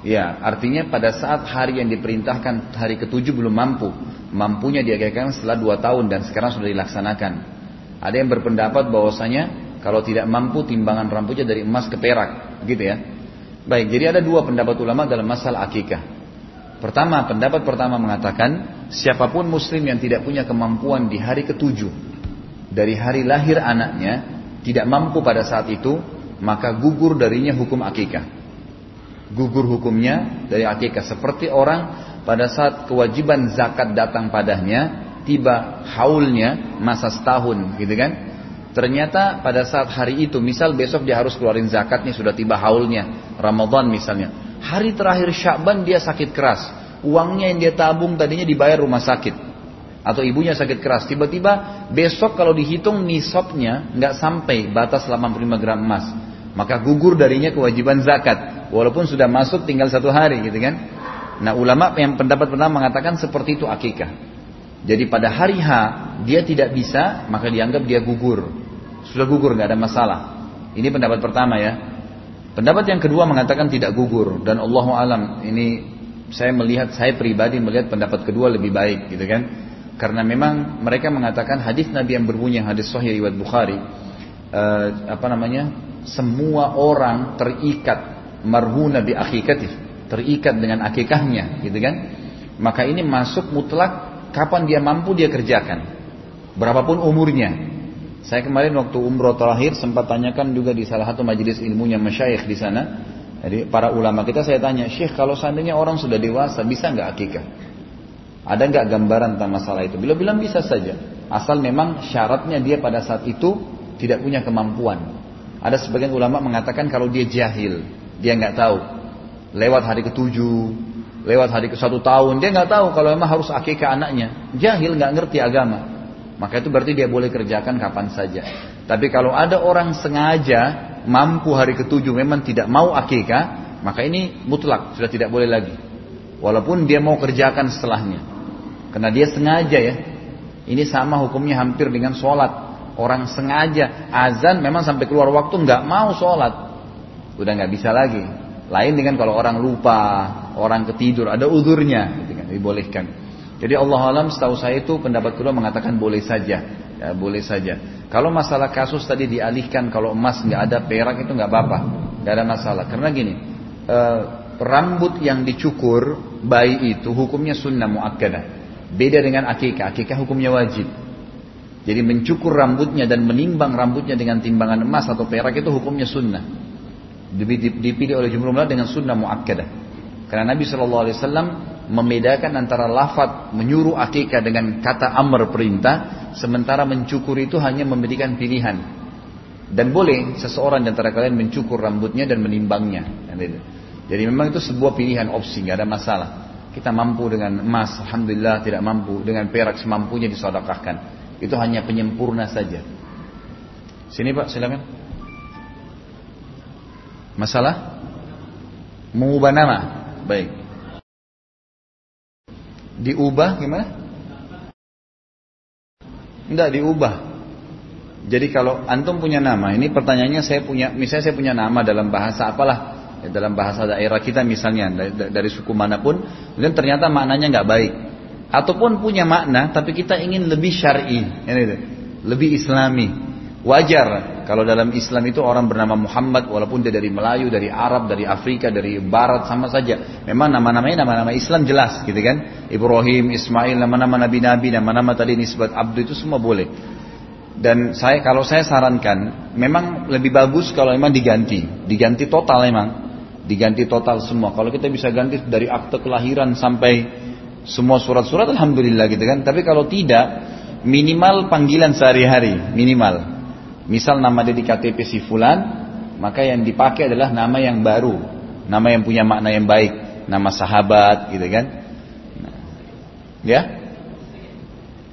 Ya, artinya pada saat hari yang diperintahkan hari ketujuh belum mampu, mampunya diagakkan setelah dua tahun dan sekarang sudah dilaksanakan. Ada yang berpendapat bahwasanya kalau tidak mampu timbangan rambutnya dari emas ke perak, gitu ya. Baik, jadi ada dua pendapat ulama dalam masalah akikah. Pertama, pendapat pertama mengatakan siapa pun muslim yang tidak punya kemampuan di hari ketujuh dari hari lahir anaknya tidak mampu pada saat itu, maka gugur darinya hukum akikah gugur hukumnya dari akikah. Seperti orang pada saat kewajiban zakat datang padanya tiba haulnya masa setahun gitu kan? Ternyata pada saat hari itu misal besok dia harus keluarin zakatnya sudah tiba haulnya Ramadan misalnya. Hari terakhir Syakban dia sakit keras. Uangnya yang dia tabung tadinya dibayar rumah sakit. Atau ibunya sakit keras. Tiba-tiba besok kalau dihitung nisabnya nggak sampai batas 85 gram emas maka gugur darinya kewajiban zakat. Walaupun sudah masuk tinggal satu hari gitu kan? Nah ulama yang pendapat pertama mengatakan seperti itu akikah. Jadi pada hari H dia tidak bisa maka dianggap dia gugur. Sudah gugur nggak ada masalah. Ini pendapat pertama ya. Pendapat yang kedua mengatakan tidak gugur. Dan Allah alam ini saya melihat saya pribadi melihat pendapat kedua lebih baik gitu kan? Karena memang mereka mengatakan hadis Nabi yang berbunyi hadis Sahih riwayat Bukhari uh, apa namanya semua orang terikat marhuna bi akikatih, terikat dengan akikahnya, gitu kan? Maka ini masuk mutlak kapan dia mampu dia kerjakan. Berapapun umurnya. Saya kemarin waktu umroh terakhir sempat tanyakan juga di salah satu majelis ilmunya masyayikh di sana. Jadi para ulama kita saya tanya, Syekh kalau seandainya orang sudah dewasa bisa nggak akikah? Ada nggak gambaran tentang masalah itu? Bila bilang bisa saja, asal memang syaratnya dia pada saat itu tidak punya kemampuan. Ada sebagian ulama mengatakan kalau dia jahil, dia nggak tahu. Lewat hari ketujuh, lewat hari ke satu tahun, dia nggak tahu kalau memang harus akikah anaknya. Jahil nggak ngerti agama. Maka itu berarti dia boleh kerjakan kapan saja. Tapi kalau ada orang sengaja mampu hari ketujuh memang tidak mau akikah, maka ini mutlak sudah tidak boleh lagi. Walaupun dia mau kerjakan setelahnya. Karena dia sengaja ya. Ini sama hukumnya hampir dengan sholat. Orang sengaja azan memang sampai keluar waktu nggak mau sholat, udah nggak bisa lagi. Lain dengan kalau orang lupa, orang ketidur, ada udurnya, gitu kan, dibolehkan. Jadi Allah alam setahu saya itu pendapat kedua mengatakan boleh saja, ya, boleh saja. Kalau masalah kasus tadi dialihkan kalau emas nggak ada perak itu nggak apa-apa, nggak ada masalah. Karena gini, e, rambut yang dicukur bayi itu hukumnya sunnah muakkadah. Beda dengan akikah, akikah hukumnya wajib. Jadi mencukur rambutnya dan menimbang rambutnya dengan timbangan emas atau perak itu hukumnya sunnah. Dipilih oleh jumhur ulama dengan sunnah muakkadah. Karena Nabi Shallallahu Alaihi Wasallam membedakan antara lafaz menyuruh akikah dengan kata amr perintah, sementara mencukur itu hanya memberikan pilihan. Dan boleh seseorang di antara kalian mencukur rambutnya dan menimbangnya. Jadi memang itu sebuah pilihan opsi, nggak ada masalah. Kita mampu dengan emas, alhamdulillah tidak mampu dengan perak semampunya disodakahkan. Itu hanya penyempurna saja. Sini Pak, silakan. Masalah? Mengubah nama. Baik. Diubah gimana? Enggak diubah. Jadi kalau antum punya nama, ini pertanyaannya saya punya, misalnya saya punya nama dalam bahasa apalah, ya, dalam bahasa daerah kita misalnya dari, dari suku mana pun, kemudian ternyata maknanya nggak baik ataupun punya makna tapi kita ingin lebih syar'i, lebih islami. Wajar Kalau dalam Islam itu orang bernama Muhammad walaupun dia dari Melayu, dari Arab, dari Afrika, dari Barat sama saja. Memang nama-namanya nama-nama Islam jelas gitu kan. Ibrahim, Ismail, nama-nama nabi-nabi, nama-nama tadi nisbat abdu itu semua boleh. Dan saya kalau saya sarankan memang lebih bagus kalau memang diganti, diganti total memang. Diganti total semua. Kalau kita bisa ganti dari akte kelahiran sampai semua surat-surat alhamdulillah gitu kan. Tapi kalau tidak minimal panggilan sehari-hari, minimal. Misal nama dia di KTP si fulan, maka yang dipakai adalah nama yang baru, nama yang punya makna yang baik, nama sahabat, gitu kan? Nah, ya?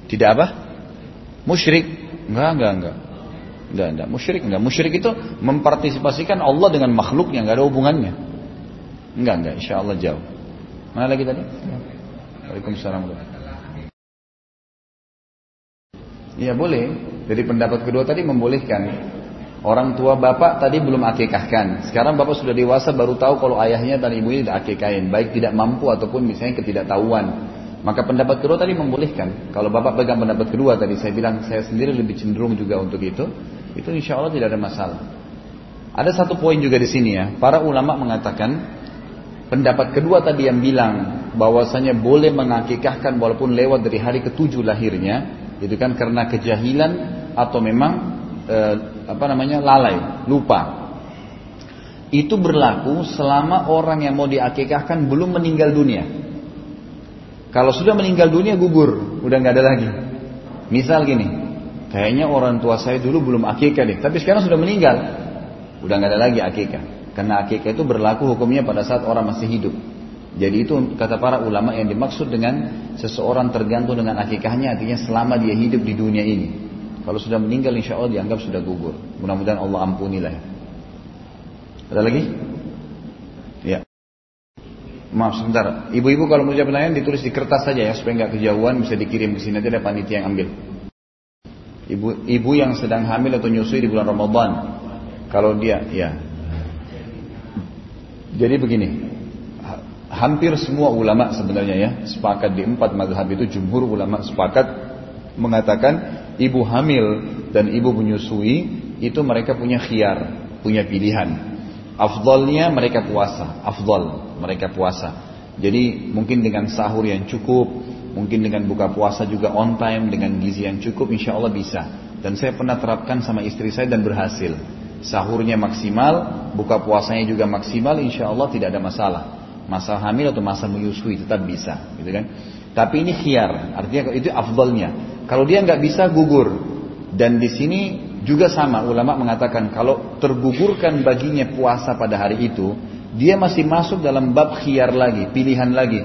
Tidak apa? Musyrik? Enggak, enggak, enggak. Enggak, enggak. Musyrik enggak. Musyrik itu mempartisipasikan Allah dengan makhluknya, enggak ada hubungannya. Enggak, enggak. Insya Allah jauh. Mana lagi tadi? Waalaikumsalam. Iya boleh. Jadi pendapat kedua tadi membolehkan. Orang tua bapak tadi belum akikahkan. Sekarang bapak sudah dewasa baru tahu kalau ayahnya dan ibunya tidak akikahin. Baik tidak mampu ataupun misalnya ketidaktahuan. Maka pendapat kedua tadi membolehkan. Kalau bapak pegang pendapat kedua tadi saya bilang saya sendiri lebih cenderung juga untuk itu. Itu insya Allah tidak ada masalah. Ada satu poin juga di sini ya. Para ulama mengatakan pendapat kedua tadi yang bilang bahwasanya boleh mengakikahkan walaupun lewat dari hari ketujuh lahirnya itu kan karena kejahilan atau memang e, apa namanya lalai, lupa. Itu berlaku selama orang yang mau diakikahkan belum meninggal dunia. Kalau sudah meninggal dunia gugur, udah nggak ada lagi. Misal gini, kayaknya orang tua saya dulu belum akikah deh, tapi sekarang sudah meninggal, udah nggak ada lagi akikah. Karena akikah itu berlaku hukumnya pada saat orang masih hidup. Jadi itu kata para ulama yang dimaksud dengan seseorang tergantung dengan akikahnya artinya selama dia hidup di dunia ini. Kalau sudah meninggal insya Allah dianggap sudah gugur. Mudah-mudahan Allah ampunilah. Ada lagi? Ya. Maaf sebentar. Ibu-ibu kalau mau jawab pertanyaan ditulis di kertas saja ya supaya nggak kejauhan bisa dikirim ke sini nanti ada panitia yang ambil. Ibu ibu yang sedang hamil atau nyusui di bulan Ramadan. Kalau dia ya. Jadi begini, hampir semua ulama sebenarnya ya sepakat di empat madhab itu jumhur ulama sepakat mengatakan ibu hamil dan ibu menyusui itu mereka punya khiar, punya pilihan. Afdalnya mereka puasa, afdal mereka puasa. Jadi mungkin dengan sahur yang cukup, mungkin dengan buka puasa juga on time dengan gizi yang cukup, insya Allah bisa. Dan saya pernah terapkan sama istri saya dan berhasil. Sahurnya maksimal, buka puasanya juga maksimal, insya Allah tidak ada masalah masa hamil atau masa menyusui tetap bisa, gitu kan? Tapi ini khiar, artinya itu afdalnya. Kalau dia nggak bisa gugur, dan di sini juga sama ulama mengatakan kalau tergugurkan baginya puasa pada hari itu, dia masih masuk dalam bab khiar lagi, pilihan lagi.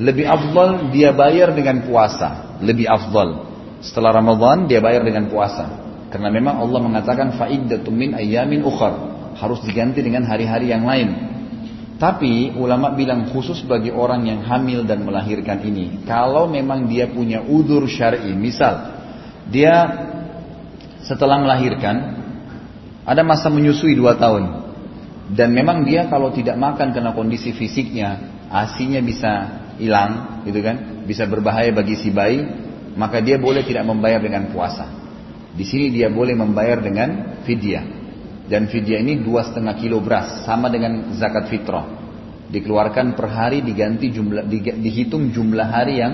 Lebih afdal dia bayar dengan puasa, lebih afdal. Setelah Ramadan dia bayar dengan puasa. Karena memang Allah mengatakan fa'iddatum min ayyamin ukhar. Harus diganti dengan hari-hari yang lain. Tapi ulama bilang khusus bagi orang yang hamil dan melahirkan ini, kalau memang dia punya udur syar'i, misal dia setelah melahirkan ada masa menyusui dua tahun dan memang dia kalau tidak makan karena kondisi fisiknya asinya bisa hilang, gitu kan, bisa berbahaya bagi si bayi, maka dia boleh tidak membayar dengan puasa. Di sini dia boleh membayar dengan fidyah. Dan fidyah ini dua setengah kilo beras, sama dengan zakat fitrah. Dikeluarkan per hari diganti jumlah, dihitung jumlah hari yang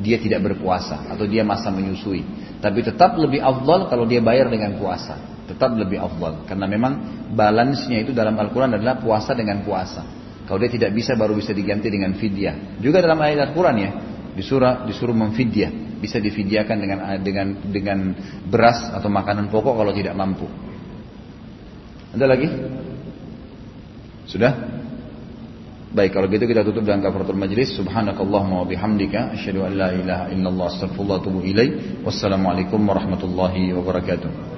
dia tidak berpuasa atau dia masa menyusui. Tapi tetap lebih afdal kalau dia bayar dengan puasa. Tetap lebih afdal karena memang balance-nya itu dalam Al-Qur'an adalah puasa dengan puasa. Kalau dia tidak bisa baru bisa diganti dengan fidyah. Juga dalam ayat Al-Qur'an ya, disuruh disuruh memfidyah, bisa difidyahkan dengan dengan dengan beras atau makanan pokok kalau tidak mampu. Ada lagi? Sudah? Baik, kalau gitu kita tutup dengan kafaratul majlis. Subhanakallahumma wa bihamdika asyhadu an la ilaha illallah astaghfirullah wa atubu ilaik. Wassalamualaikum warahmatullahi wabarakatuh.